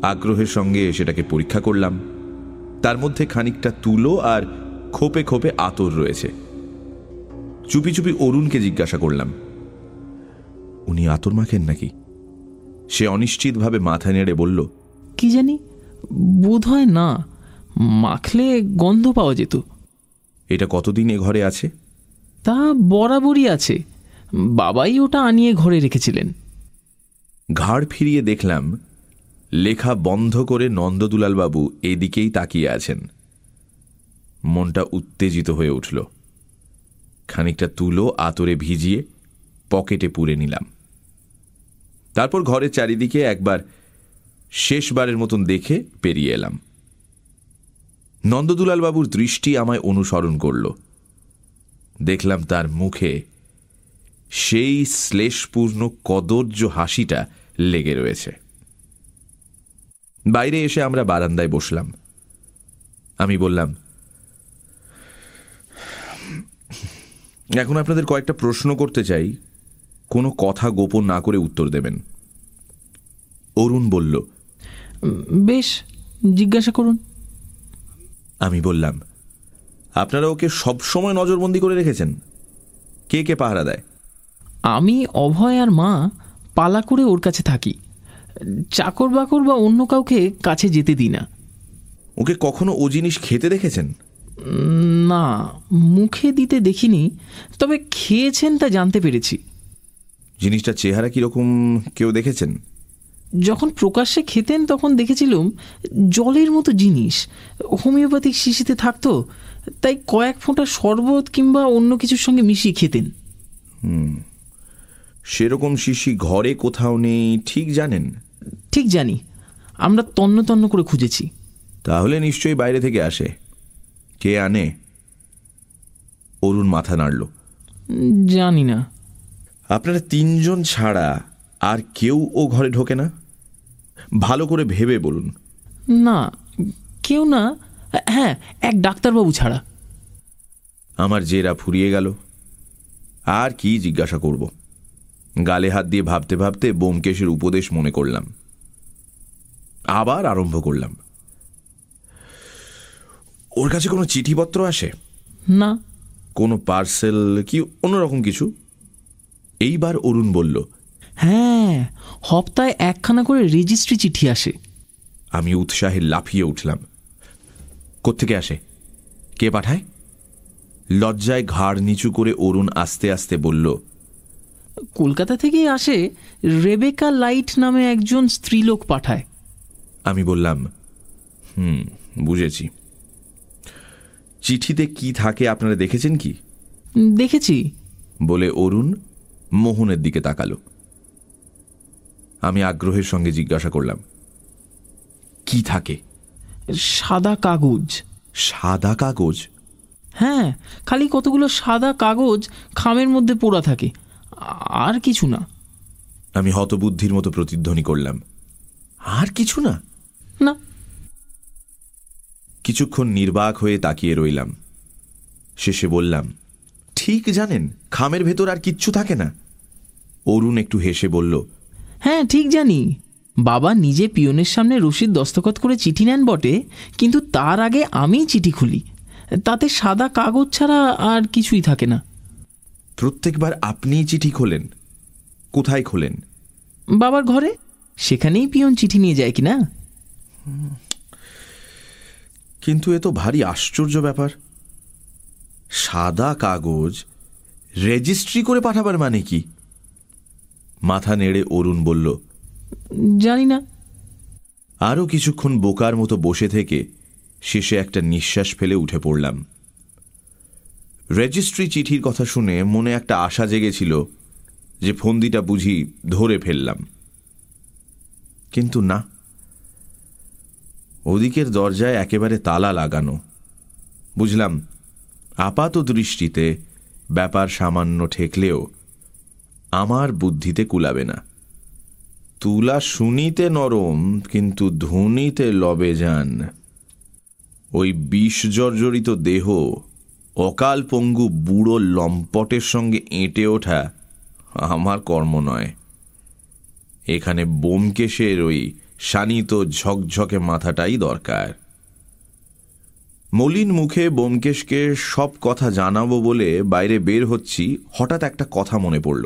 আগ্রহের সঙ্গে সেটাকে পরীক্ষা করলাম। তার মধ্যে খানিকটা তুলো আর খোপে খোপে আতর রয়েছে। চুপি চুপি অরুণকে জিজ্ঞাসা করলাম উনি আতর মাখেন নাকি? সে অনিশ্চিতভাবে মাথা নেড়ে বলল কি জানি বোধ হয় না মাখলে গন্ধ পাওয়া যেত। এটা কতদিন এ ঘরে আছে? তা বরাবরই আছে বাবাই ওটা আনিয়ে ঘরে রেখেছিলেন। ঘাড় ফিরিয়ে দেখলাম লেখা বন্ধ করে নন্দদুলালবাবু এদিকেই তাকিয়ে আছেন। মনটা উত্তেজিত হয়ে উঠল। খানিকটা তুলো, আতরে ভিজিয়ে পকেটে পুরে নিলাম। তারপর ঘরের চারিদিকে একবার শেষবারের মতন দেখে পেরিয়ে এলাম। নন্দদুলালবাবুর দৃষ্টি আমায় অনুসরণ করল। দেখলাম তার মুখে সেই শ্লেষপূর্ণ কদর্য হাসিটা লেগে রয়েছে। বাইরে এসে আমরা বারান্দায় বসলাম। আমি বললাম এখন আপনাদের কয়েকটা প্রশ্ন করতে চাই। কোনো কথা গোপন না করে উত্তর দেবেন। অরুণ বলল বেশ জিজ্ঞাসা করুন। আমি বললাম আপনারা ওকে সবসময় নজরবন্দি করে রেখেছেন। কে কে পাহারা দেয়? আমি অভয় আর মা পালা করে ওর কাছে থাকি। চাকর বাকর বা অন্য কাউকে কাছে যেতে দিই না। ওকে কখনো ও জিনিস খেতে দেখেছেন? না মুখে দিতে দেখিনি তবে খেয়েছেন তা জানতে পেরেছি। জিনিসটার চেহারা কীরকম কেউ দেখেছেন? যখন প্রকাশ্যে খেতেন তখন দেখেছিলাম জলের মতো জিনিস। হোমিওপ্যাথিক শিশিতে থাকতো তাই কয়েক ফোঁটা শরবত কিংবা অন্য কিছুর সঙ্গে মিশিয়ে খেতেন। সেরকম শিশি ঘরে কোথাও নেই ঠিক জানেন? ঠিক জানি আমরা তন্ন তন্ন করে খুঁজেছি। তাহলে নিশ্চয়ই বাইরে থেকে আসে। কে আনে? অরুণ মাথা নাড়ল। জানি না। আপনারা তিনজন ছাড়া আর কেউ ও ঘরে ঢোকে না? ভালো করে ভেবে বলুন। না কেউ না। হ্যাঁ এক ডাক্তারবাবু ছাড়া। আমার জেরা ফুরিয়ে গেল। আর কি জিজ্ঞাসা করব? গালে হাত দিয়ে ভাবতে ভাবতে বোমকেশের উপদেশ মনে করলাম। আবার আরম্ভ করলাম। ওর কাছে কোনো চিঠিপত্র আসে? না। কোনো পার্সেল কি অন্যরকম কিছু? এইবার অরুণ বলল হ্যাঁ হপ্তায় একখানা করে রেজিস্ট্রি চিঠি আসে। আমি উৎসাহে লাফিয়ে উঠলাম। কোত্থেকে আসে? কে পাঠায়? লজ্জায় ঘাড় নিচু করে অরুণ আস্তে আস্তে বলল কলকাতা থেকেই আসে রেবেকা লাইট নামে একজন স্ত্রীলোক পাঠায়। আমি বললাম হুম বুঝেছি। চিঠিতে কি থাকে আপনারা দেখেছেন কি? দেখেছি। বলে অরুণ মোহনের দিকে তাকালো। আমি আগ্রহের সঙ্গে জিজ্ঞাসা করলাম কি থাকে? সাদা কাগজ। সাদা কাগজ? হ্যাঁ খালি কতগুলো সাদা কাগজ খামের মধ্যে পোড়া থাকে। আর কিছু না। আমি হতবুদ্ধির মতো প্রতিধ্বনি করলাম আর কিছু না? না কিছুক্ষণ নির্বাক হয়ে তাকিয়ে রইলাম। শেষে বললাম ঠিক জানেন খামের ভেতর আর কিচ্ছু থাকে না। অরুণ একটু হেসে বলল হ্যাঁ ঠিক জানি। বাবা নিজে পিয়নের সামনে রসিদ দস্তখত করে চিঠি নেন বটে কিন্তু তার আগে আমিই চিঠি খুলি। তাতে সাদা কাগজ ছাড়া আর কিছুই থাকে না। প্রত্যেকবার আপনিই চিঠি খোলেন। কোথায় খোলেন? বাবার ঘরে? সেখানেই পিয়ন চিঠি নিয়ে যায় কিনা কিন্তু এ তো ভারী আশ্চর্য ব্যাপার। সাদা কাগজ রেজিস্ট্রি করে পাঠাবার মানে কি? মাথা নেড়ে অরুণ বলল জানি না। আরও কিছুক্ষণ বোকার মতো বসে থেকে শেষে একটা নিঃশ্বাস ফেলে উঠে পড়লাম। রেজিস্ট্রি চিঠির কথা শুনে মনে একটা আশা জেগেছিল যে ফন্দিটা বুঝি ধরে ফেললাম। কিন্তু না ওদিকের দরজায় একেবারে তালা লাগানো। বুঝলাম, আপাত দৃষ্টিতে ব্যাপার সামান্য ঠেকলেও আমার বুদ্ধিতে কুলাবে না। তুলা শুনিতে নরম, কিন্তু ধুনিতে লবে যান। ওই বিষ জর্জরিত দেহ, অকাল পঙ্গু বুড়ো লম্পটের সঙ্গে এঁটে ওঠা আমার কর্ম নয়। এখানে বোমকেশের ওই শানিত ঝকঝকে মাথাটাই দরকার। মলিন মুখে বোমকেশকে সব কথা জানাব বলে বাইরে বের হচ্ছি হঠাৎ একটা কথা মনে পড়ল।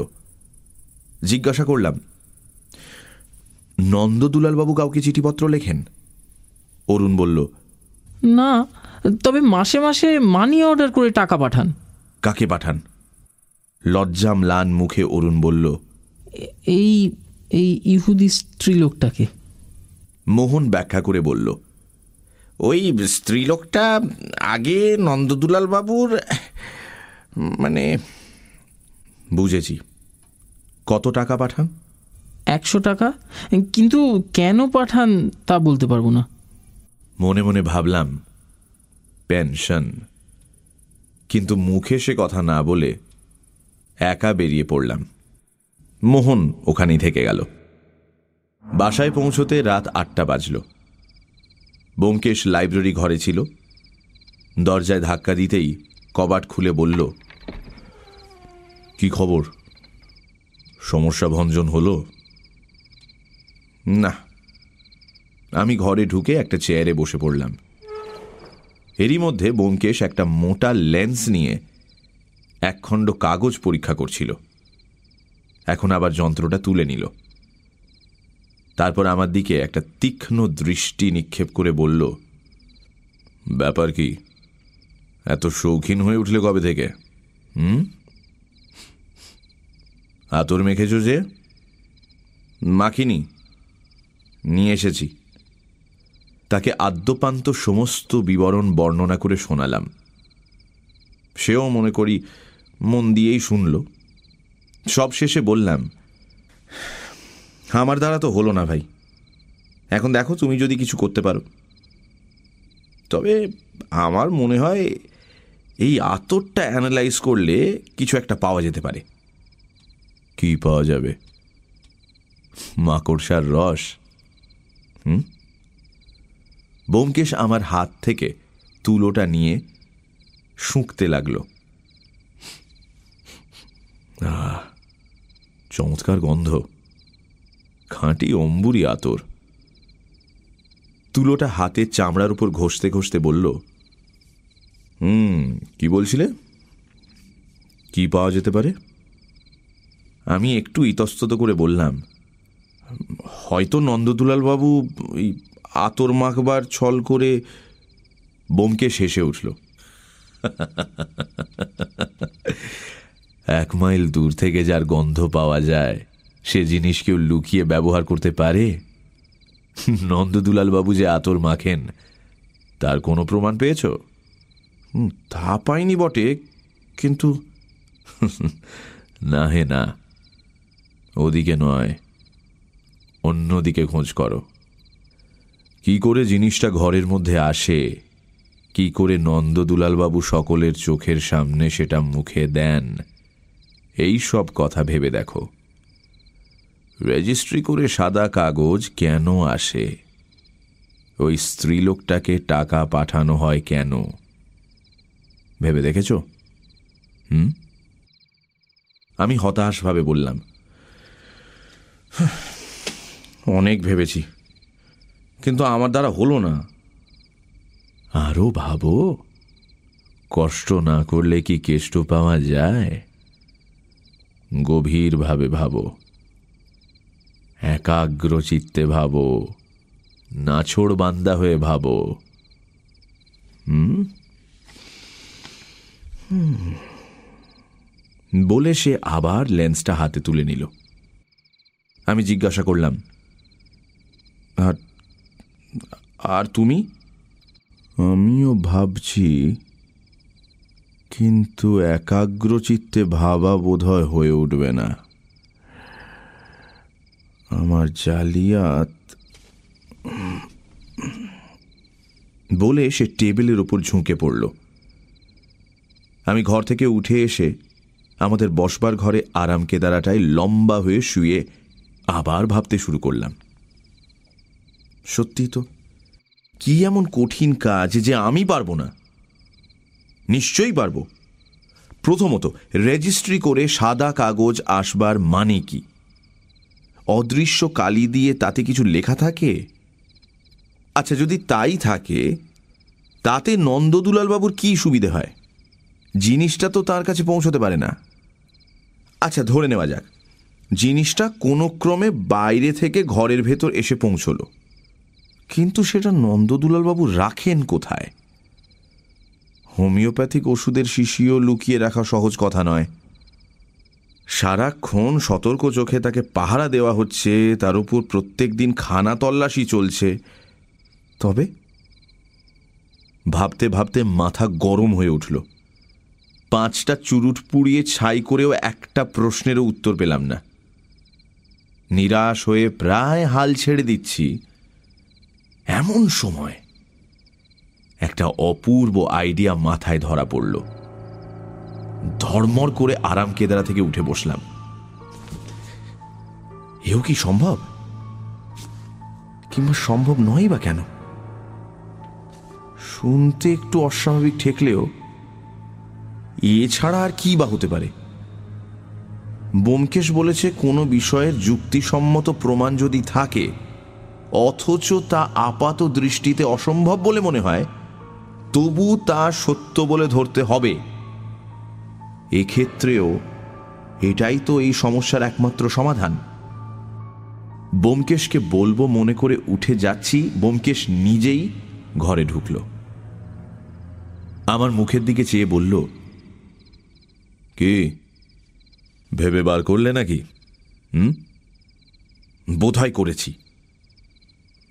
জিজ্ঞাসা করলাম নন্দদুলালবাবু কাউকে চিঠিপত্র লেখেন? অরুণ বলল না তবে মাসে মাসে মানি অর্ডার করে টাকা পাঠান। কাকে পাঠান? লজ্জা ম্লান মুখে অরুণ বলল এই এই ইহুদি স্ত্রীলোকটাকে। মোহন ব্যাখ্যা করে বলল ওই স্ত্রীলোকটা আগে নন্দদুলাল বাবুর মানে বুঝেছি। কত টাকা পাঠান? একশো টাকা? কিন্তু কেন পাঠান তা বলতে পারব না। মনে মনে ভাবলাম পেনশন। কিন্তু মুখে সে কথা না বলে একা বেরিয়ে পড়লাম। মোহন ওখানেই থেকে গেল। বাসায় পৌঁছতে রাত আটটা বাজল। বোমকেশ লাইব্রেরি ঘরে ছিল। দরজায় ধাক্কা দিতেই কবাট খুলে বলল, কি খবর? সমস্যা ভঞ্জন হলো? না। আমি ঘরে ঢুকে একটা চেয়ারে বসে পড়লাম। এরই মধ্যে বোমকেশ একটা মোটা লেন্স নিয়ে একখণ্ড কাগজ পরীক্ষা করছিল। এখন আবার যন্ত্রটা তুলে নিল। তারপর আমার দিকে একটা তীক্ষ্ণ দৃষ্টি নিক্ষেপ করে বলল, ব্যাপার কি? এত শৌখিন হয়ে উঠলে কবে থেকে? হুম? আতর মেখেছ যে? মাখিনি, নিয়ে এসেছি। তাকে আদ্যপান্ত সমস্ত বিবরণ বর্ণনা করে শোনালাম। সেও মনে করি মন দিয়েই শুনল। সব শেষে বললাম আমার দ্বারা তো হলো না ভাই। এখন দেখো তুমি যদি কিছু করতে পারো। তবে আমার মনে হয় এই আতরটা অ্যানালাইজ করলে কিছু একটা পাওয়া যেতে পারে। কি পাওয়া যাবে? মাকড়সার রস। হুম? বোমকেশ আমার হাত থেকে তুলোটা নিয়ে শুঁকতে লাগল। চমৎকার গন্ধ। খাঁটি অম্বুরি আতর। তুলোটা হাতে চামড়ার উপর ঘষতে ঘষতে বলল, হুম, কি বলছিলে? কি পাওয়া যেতে পারে? আমি একটু ইতস্তত করে বললাম, হয়তো নন্দদুলাল বাবু ওই আতর মাখবার ছল করে বোমকে শেষে উঠল। এক মাইল দূর থেকে যার গন্ধ পাওয়া যায় সে জিনিস কেউ লুকিয়ে ব্যবহার করতে পারে? নন্দদুলাল বাবু যে আতর মাখেন তার কোনো প্রমাণ পেয়েছ? তা পাইনি বটে কিন্তু না হে না ওদিকে নয় অন্যদিকে খোঁজ করো। কি করে জিনিসটা ঘরের মধ্যে আসে কি করে নন্দ নন্দদুলালবাবু সকলের চোখের সামনে সেটা মুখে দেন এই সব কথা ভেবে দেখো। রেজিস্ট্রি করে সাদা কাগজ কেন আসে? ওই স্ত্রীলোকটাকে টাকা পাঠানো হয় কেন? ভেবে দেখেছ? হুম? আমি হতাশভাবে বললাম। অনেক ভেবেছি, কিন্তু আমার দ্বারা হলো না। আরও ভাবো, কষ্ট না করলে কি কেষ্ট পাওয়া যায়? গভীরভাবে ভাবো। একাগ্র চিত্তে ভাবো নাছোড় বান্দা হয়ে ভাবো। বলে সে আবার লেন্সটা হাতে তুলে নিল। আমি জিজ্ঞাসা করলাম, আর আর তুমি? আমিও ভাবছি, কিন্তু একাগ্রচিত্তে ভাবা বোধহয় হয়ে উঠবে না। আমার জালিয়াত। বলে সে টেবিলের ওপর ঝুঁকে পড়ল। আমি ঘর থেকে উঠে এসে আমাদের বসবার ঘরে আরাম কেদারাটায় লম্বা হয়ে শুয়ে আবার ভাবতে শুরু করলাম। সত্যি তো, কি এমন কঠিন কাজ যে আমি পারব না? নিশ্চয়ই পারব। প্রথমত রেজিস্ট্রি করে সাদা কাগজ আসবার মানে কি? অদৃশ্য কালি দিয়ে তাতে কিছু লেখা থাকে? আচ্ছা যদি তাই থাকে, তাতে নন্দদুলালবাবুর কি সুবিধে হয়? জিনিসটা তো তার কাছে পৌঁছতে পারে না। আচ্ছা ধরে নেওয়া যাক। জিনিসটা কোনো ক্রমে বাইরে থেকে ঘরের ভেতর এসে পৌঁছলো। কিন্তু সেটা নন্দদুলালবাবু রাখেন কোথায়? হোমিওপ্যাথিক ওষুধের শিশিও লুকিয়ে রাখা সহজ কথা নয়। সারাক্ষণ সতর্ক চোখে তাকে পাহারা দেওয়া হচ্ছে, তার উপর প্রত্যেক দিন খানা তল্লাশি চলছে। তবে ভাবতে ভাবতে মাথা গরম হয়ে উঠল। পাঁচটা চুরুট পুড়িয়ে ছাই করেও একটা প্রশ্নেরও উত্তর পেলাম না। নিরাশ হয়ে প্রায় হাল ছেড়ে দিচ্ছি। এমন সময় একটা অপূর্ব আইডিয়া মাথায় ধরা পড়ল। ধর্মর করে আরাম কেদারা থেকে উঠে বসলাম। এও কি সম্ভব? কিংবা সম্ভব নয় বা কেন? শুনতে একটু অস্বাভাবিক ঠেকলেও এছাড়া আর কি বা হতে পারে? বোমকেশ বলেছে কোনো বিষয়ের যুক্তিসম্মত প্রমাণ যদি থাকে, অথচ তা আপাত দৃষ্টিতে অসম্ভব বলে মনে হয়, তবু তা সত্য বলে ধরতে হবে। এক্ষেত্রেও এটাই তো এই সমস্যার একমাত্র সমাধান। বোমকেশকে বলব মনে করে উঠে যাচ্ছি, বোমকেশ নিজেই ঘরে ঢুকল। আমার মুখের দিকে চেয়ে বলল, কি? ভেবে বার করলে নাকি? হুম? বোধহয় করেছি।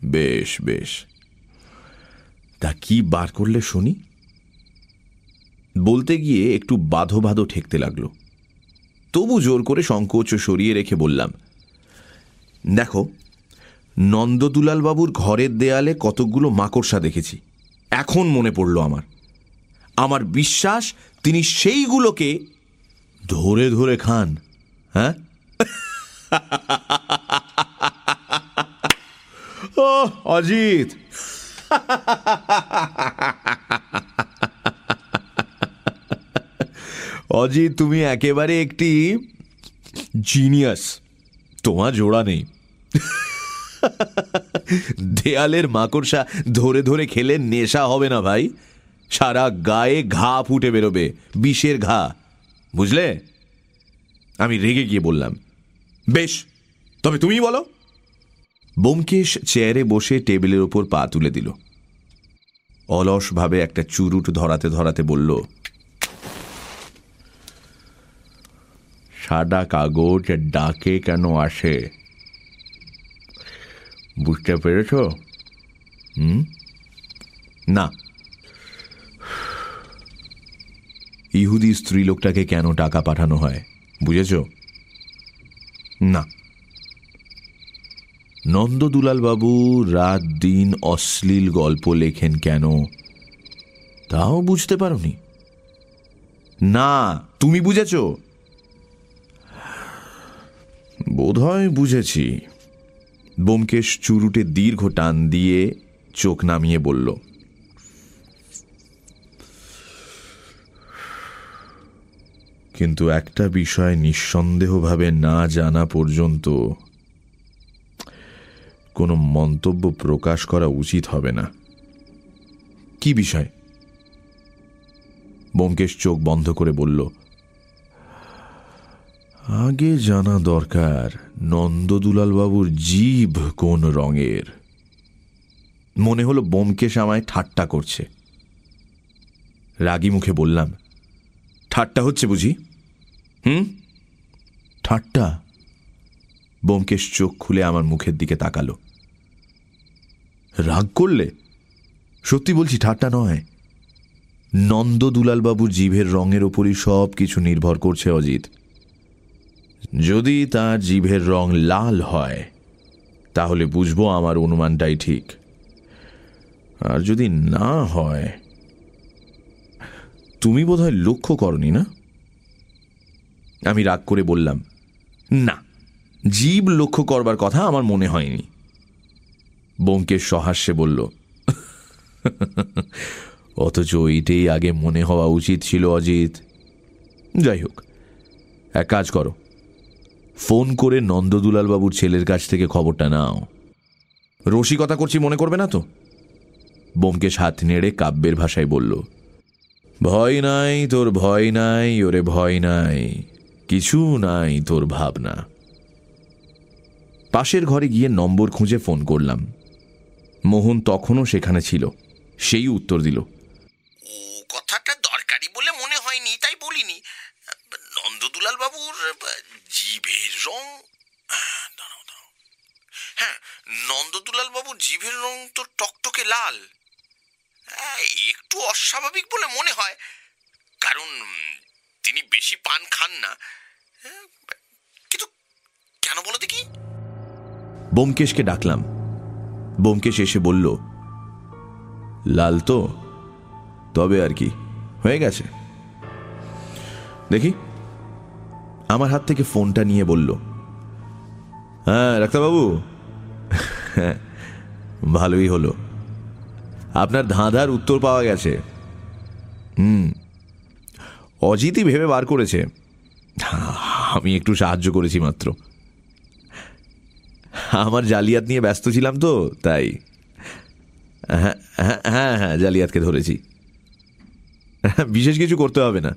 বেশ বেশ। তা কি বার করলে শুনি? বলতে গিয়ে একটু বাধো বাধো ঠেকতে লাগল। তবু জোর করে সংকোচ সরিয়ে রেখে বললাম, দেখো, নন্দদুলালবাবুর ঘরের দেয়ালে কতকগুলো মাকড়সা দেখেছি। এখন মনে পড়ল আমার। আমার বিশ্বাস তিনি সেইগুলোকে ধরে ধরে খান হ্যাঁ? অজিত! অজিত, তুমি একেবারে একটি জিনিয়াস তোমার জোড়া নেই। দেয়ালের মাকড়সা ধরে ধরে খেলে নেশা হবে না ভাই। সারা গায়ে ঘা ফুটে বেরোবে, বিষের ঘা। বুঝলে? আমি রেগে গিয়ে বললাম, বেশ, তবে তুমি বলো। বোমকেশ চেয়ারে বসে টেবিলের ওপর পা তুলে দিল। অলসভাবে একটা চুরুট ধরাতে ধরাতে বলল সাদা কাগজ ডাকে কেন আসে? বুঝতে পেরেছ? হুম? না। ইহুদি স্ত্রীলোকটাকে কেন টাকা পাঠানো হয়, বুঝেছ? না। নন্দ নন্দদুলালবাবু রাত দিন অশ্লীল গল্প লেখেন কেন? তাও বুঝতে পারোনি। না, তুমি বুঝেছ? বোধহয় বুঝেছি। বোমকেশ চুরুটে দীর্ঘ টান দিয়ে চোখ নামিয়ে বলল, কিন্তু একটা বিষয় নিঃসন্দেহভাবে না জানা পর্যন্ত কোনো মন্তব্য প্রকাশ করা উচিত হবে না। কি বিষয়? বোমকেশ চোখ বন্ধ করে বলল আগে জানা দরকার, নন্দদুলালবাবুর জীব কোন রঙের? মনে হলো বোমকেশ আমায় ঠাট্টা করছে। রাগী মুখে বললাম, ঠাট্টা হচ্ছে বুঝি? হুম? ঠাট্টা? বোমকেশ চোখ খুলে আমার মুখের দিকে তাকালো। রাগ করলে? সত্যি বলছি, ঠাট্টা নয়। নন্দ দুলালবাবুর জিভের রঙের ওপরই সব কিছু নির্ভর করছে, অজিত। যদি তার জিভের রং লাল হয়, তাহলে বুঝব আমার অনুমানটাই ঠিক। আর যদি না হয়, তুমি বোধহয় লক্ষ্য করনি না? আমি রাগ করে বললাম, না, জীব লক্ষ্য করবার কথা আমার মনে হয়নি। বোমকে সহাস্যে বলল, অথচ এইটাই আগে মনে হওয়া উচিত ছিল অজিত। যাই হোক, এক কাজ করো ফোন করে নন্দদুলালবাবুর ছেলের কাছ থেকে খবরটা নাও। রসিকতা করছি মনে করবে না তো? বোমকেশ হাত নেড়ে কাব্যের ভাষায় বলল, ভয় নাই তোর, ভয় নাই, ওরে ভয় নাই, কিছু নাই তোর ভাবনা। পাশের ঘরে গিয়ে নম্বর খুঁজে ফোন করলাম। মোহন তখনও সেখানে ছিল, সেই উত্তর দিল ও কথাটা দরকারি বলে মনে হয়নি তাই বলিনি নন্দদুলাল বাবুর জিভের রং দাঁড়াও দাঁড়াও হ্যাঁ নন্দদুলাল বাবুর জিভের রং তো টকটকে লাল। একটু অস্বাভাবিক বলে মনে হয়। কারণ তিনি বেশি পান খান না। কিন্তু কেন বলো দেখি? বোমকেশকে ডাকলাম। বোমকেশ এসে বলল, লাল তো? তবে আর কি, হয়ে গেছে? দেখি, আমার হাত থেকে ফোনটা নিয়ে বলল হ্যাঁ ডাক্তারবাবু হ্যাঁ ভালোই হলো। আপনার ধাঁধার উত্তর পাওয়া গেছে। হুম। অজিতই ভেবে বার করেছে। আমি একটু সাহায্য করেছি মাত্র। আমার জালিয়াত নিয়ে ব্যস্ত ছিলাম তো, তাই। হ্যাঁ হ্যাঁ হ্যাঁ হ্যাঁ জালিয়াতকে ধরেছি। বিশেষ কিছু করতে হবে না।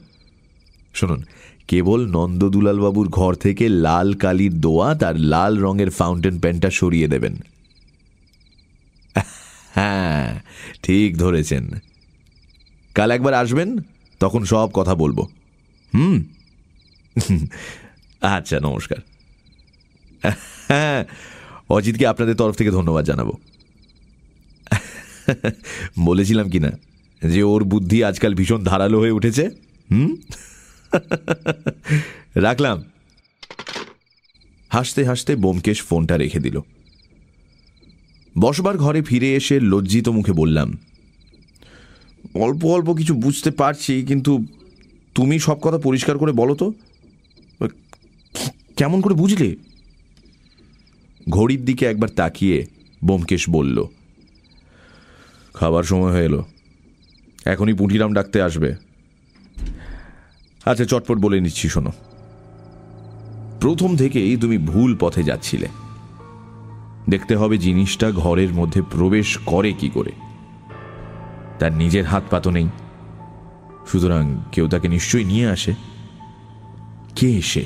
শুনুন, কেবল নন্দ নন্দদুলালবাবুর ঘর থেকে লাল কালির দোয়াত আর লাল রঙের ফাউন্টেন পেনটা সরিয়ে দেবেন। হ্যাঁ ঠিক ধরেছেন। কাল একবার আসবেন, তখন সব কথা বলব। হুম? আচ্ছা নমস্কার। হ্যাঁ অজিতকে আপনাদের তরফ থেকে ধন্যবাদ জানাব। বলেছিলাম কি না, যে ওর বুদ্ধি আজকাল ভীষণ ধারালো হয়ে উঠেছে। হুম? রাখলাম। হাসতে হাসতে বোমকেশ ফোনটা রেখে দিল। বসবার ঘরে ফিরে এসে লজ্জিত মুখে বললাম, অল্প অল্প কিছু বুঝতে পারছি, কিন্তু তুমি সব কথা পরিষ্কার করে বলো তো। কেমন করে বুঝলে? ঘড়ির দিকে একবার তাকিয়ে বোমকেশ বলল, খাবার সময় হয়ে এলো। এখনই পুঁটিরাম ডাকতে আসবে। আচ্ছা চটপট বলে নিচ্ছি, শোনো। প্রথম থেকেই তুমি ভুল পথে যাচ্ছিলে। দেখতে হবে জিনিসটা ঘরের মধ্যে প্রবেশ করে কি করে। তার নিজের হাত পাতো নেই। সুতরাং কেউ তাকে নিশ্চয়ই নিয়ে আসে। কে এসে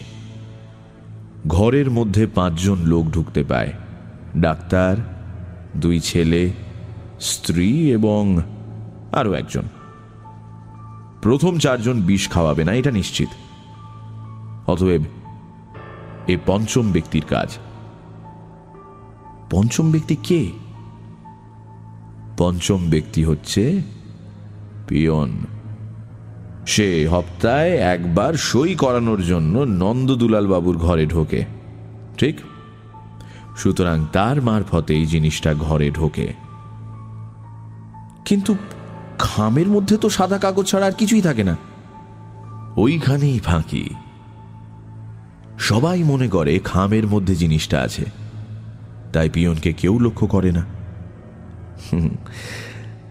ঘরের মধ্যে পাঁচজন লোক ঢুকতে পায়। ডাক্তার, দুই ছেলে, স্ত্রী এবং আরও একজন। প্রথম চারজন বিষ খাওয়াবে না, এটা নিশ্চিত। অতএব, এ পঞ্চম ব্যক্তির কাজ। পঞ্চম ব্যক্তি কে? পঞ্চম ব্যক্তি হচ্ছে পিয়ন। সে হপ্তায় একবার সই করানোর জন্য নন্দদুলাল বাবুর ঘরে ঢোকে। ঠিক? সুতরাং তার মারফতে এই জিনিসটা ঘরে ঢোকে। কিন্তু খামের মধ্যে তো সাদা কাগজ ছাড়া আর কিছুই থাকে না। ওইখানেই ফাঁকি। সবাই মনে করে খামের মধ্যে জিনিসটা আছে। তাই পিয়নকে কেউ লক্ষ্য করে না।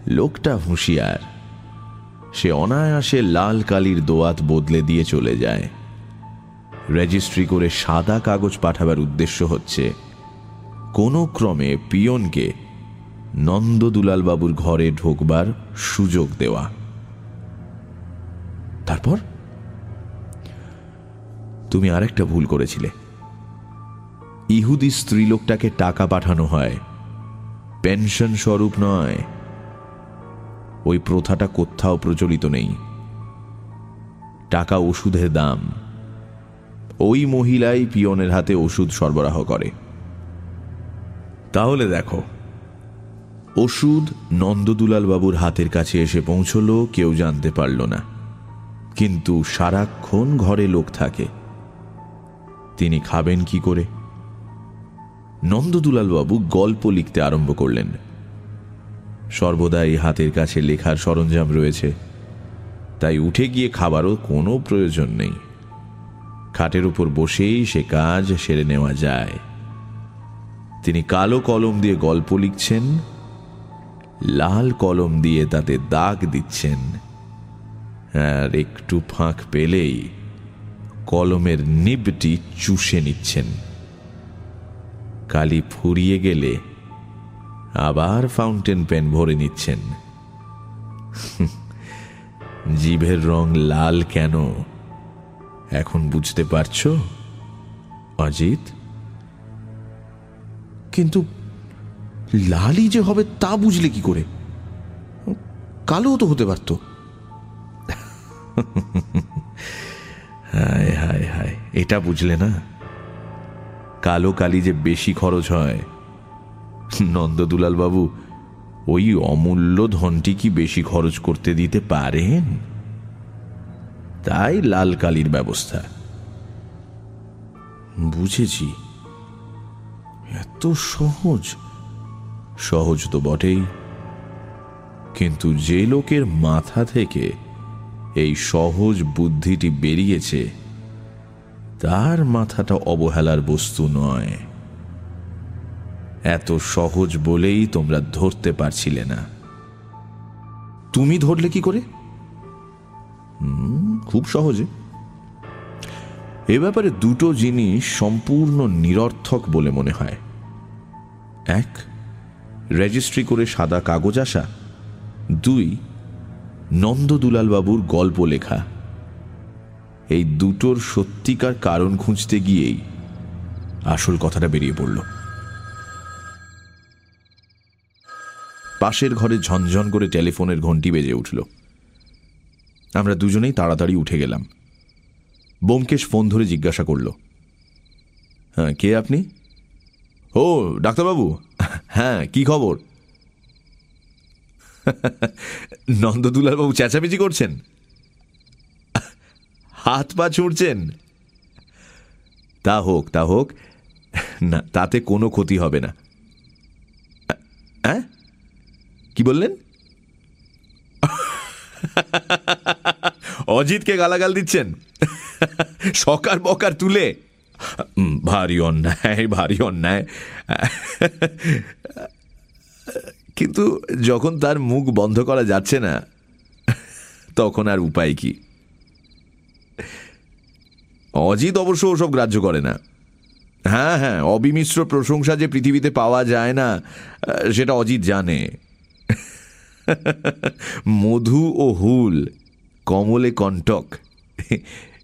লোকটা হুঁশিয়ার। সে অনায়াসে লাল কালির দোয়াত বদলে দিয়ে চলে যায়। রেজিস্ট্রি করে সাদা কাগজ পাঠাবার উদ্দেশ্য হচ্ছে, কোনো ক্রমে পিয়নকে নন্দদুলালবাবুর ঘরে ঢোকবার সুযোগ দেওয়া। তারপর? তুমি আরেকটা ভুল করেছিলে। ইহুদি স্ত্রীলোকটাকে টাকা পাঠানো হয়। পেনশন স্বরূপ নয়। ওই প্রথাটা কোথাও প্রচলিত নেই। টাকা ওষুধের দাম। ওই মহিলাই পিয়নের হাতে ওষুধ সরবরাহ করে। তাহলে দেখো, ওষুধ নন্দদুলাল বাবুর হাতের কাছে এসে পৌঁছলো, কেউ জানতে পারল না। কিন্তু সারাক্ষণ ঘরে লোক থাকে। তিনি খাবেন কি করে? নন্দদুলাল বাবু গল্প লিখতে আরম্ভ করলেন। সর্বদাই হাতের কাছে লেখার সরঞ্জাম রয়েছে। তাই উঠে গিয়ে খাবারও কোনো প্রয়োজন নেই। খাটের উপর বসেই সে কাজ সেরে নেওয়া যায়। তিনি কালো কলম দিয়ে গল্প লিখছেন, লাল কলম দিয়ে তাতে দাগ দিচ্ছেন। আর একটু ফাঁক পেলেই কলমের নিবটি চুষে নিচ্ছেন। কালি ফুরিয়ে গেলে আবার ফাউন্টেন পেন ভরে নিচ্ছেন। জিভের রং লাল কেন? এখন বুঝতে পারছ? অজিত? কিন্তু লালই যে হবে তা বুঝলে কি করে? কালো তো হতে পারত। হায় হায় হায়, এটা বুঝলে না? কালো কালি যে বেশি খরচ হয়। নন্দদুলাল বাবু ওই অমূল্য ধনটি কি বেশি খরচ করতে দিতে পারেন? তাই লাল কালির ব্যবস্থা। বুঝেছি। এত সহজ। সহজ তো বটেই। কিন্তু যে লোকের মাথা থেকে এই সহজ বুদ্ধিটি বেরিয়েছে তার মাথাটা অবহেলার বস্তু নয়। এত সহজ বলেই তোমরা ধরতে পারছিলে না। তুমি ধরলে কি করে? খুব সহজে। এ ব্যাপারে দুটো জিনিস সম্পূর্ণ নিরর্থক বলে মনে হয়। এক, রেজিস্ট্রি করে সাদা কাগজ আসা। দুই নন্দদুলাল বাবুর গল্প লেখা। এই দুটোর সত্যিকার কারণ খুঁজতে গিয়েই আসল কথাটা বেরিয়ে পড়ল। পাশের ঘরে ঝনঝন করে টেলিফোনের ঘন্টি বেজে উঠল। আমরা দুজনেই তাড়াতাড়ি উঠে গেলাম। বোমকেশ ফোন ধরে জিজ্ঞাসা করল হ্যাঁ কে আপনি? ও, ডাক্তারবাবু। হ্যাঁ কি খবর? নন্দদুলালবাবু চেঁচামেচি করছেন? হাত পা ছুঁড়ছেন? তা হোক তা হোক। না, তাতে কোনো ক্ষতি হবে না। হ্যাঁ কি বললেন? অজিতকে গালাগাল দিচ্ছেন? সকার বকার তুলে? ভারী অন্যায় ভারী অন্যায়। কিন্তু যখন তার মুখ বন্ধ করা যাচ্ছে না, তখন আর উপায় কি? অজিত অবশ্য ওসব গ্রাহ্য করে না। হ্যাঁ হ্যাঁ অবিমিশ্র প্রশংসা যে পৃথিবীতে পাওয়া যায় না, সেটা অজিত জানে। মধু ও হুল, কমলে কণ্টক,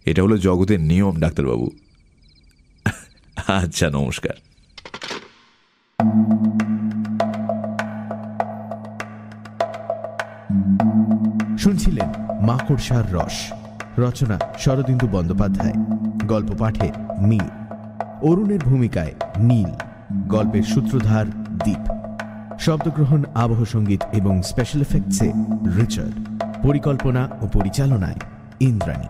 এটা হলো জগতের নিয়ম, ডাক্তারবাবু। আচ্ছা নমস্কার। শুনছিলেন মাকড়সার রস। রচনা শরদিন্দু বন্দ্যোপাধ্যায়। গল্প পাঠে মীর অরুণের ভূমিকায় নীল। গল্পের সূত্রধার দ্বীপ শব্দগ্রহণ, আবহ সংগীত এবং স্পেশাল এফেক্টসে রিচার্ড। পরিকল্পনা ও পরিচালনায় ইন্দ্রাণী।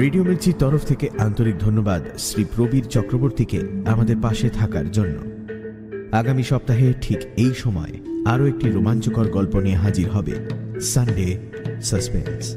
রেডিও মির্চির তরফ থেকে আন্তরিক ধন্যবাদ শ্রী প্রবীর চক্রবর্তীকে আমাদের পাশে থাকার জন্য। আগামী সপ্তাহে ঠিক এই সময় আরও একটি রোমাঞ্চকর গল্প নিয়ে হাজির হবে সানডে সাসপেন্স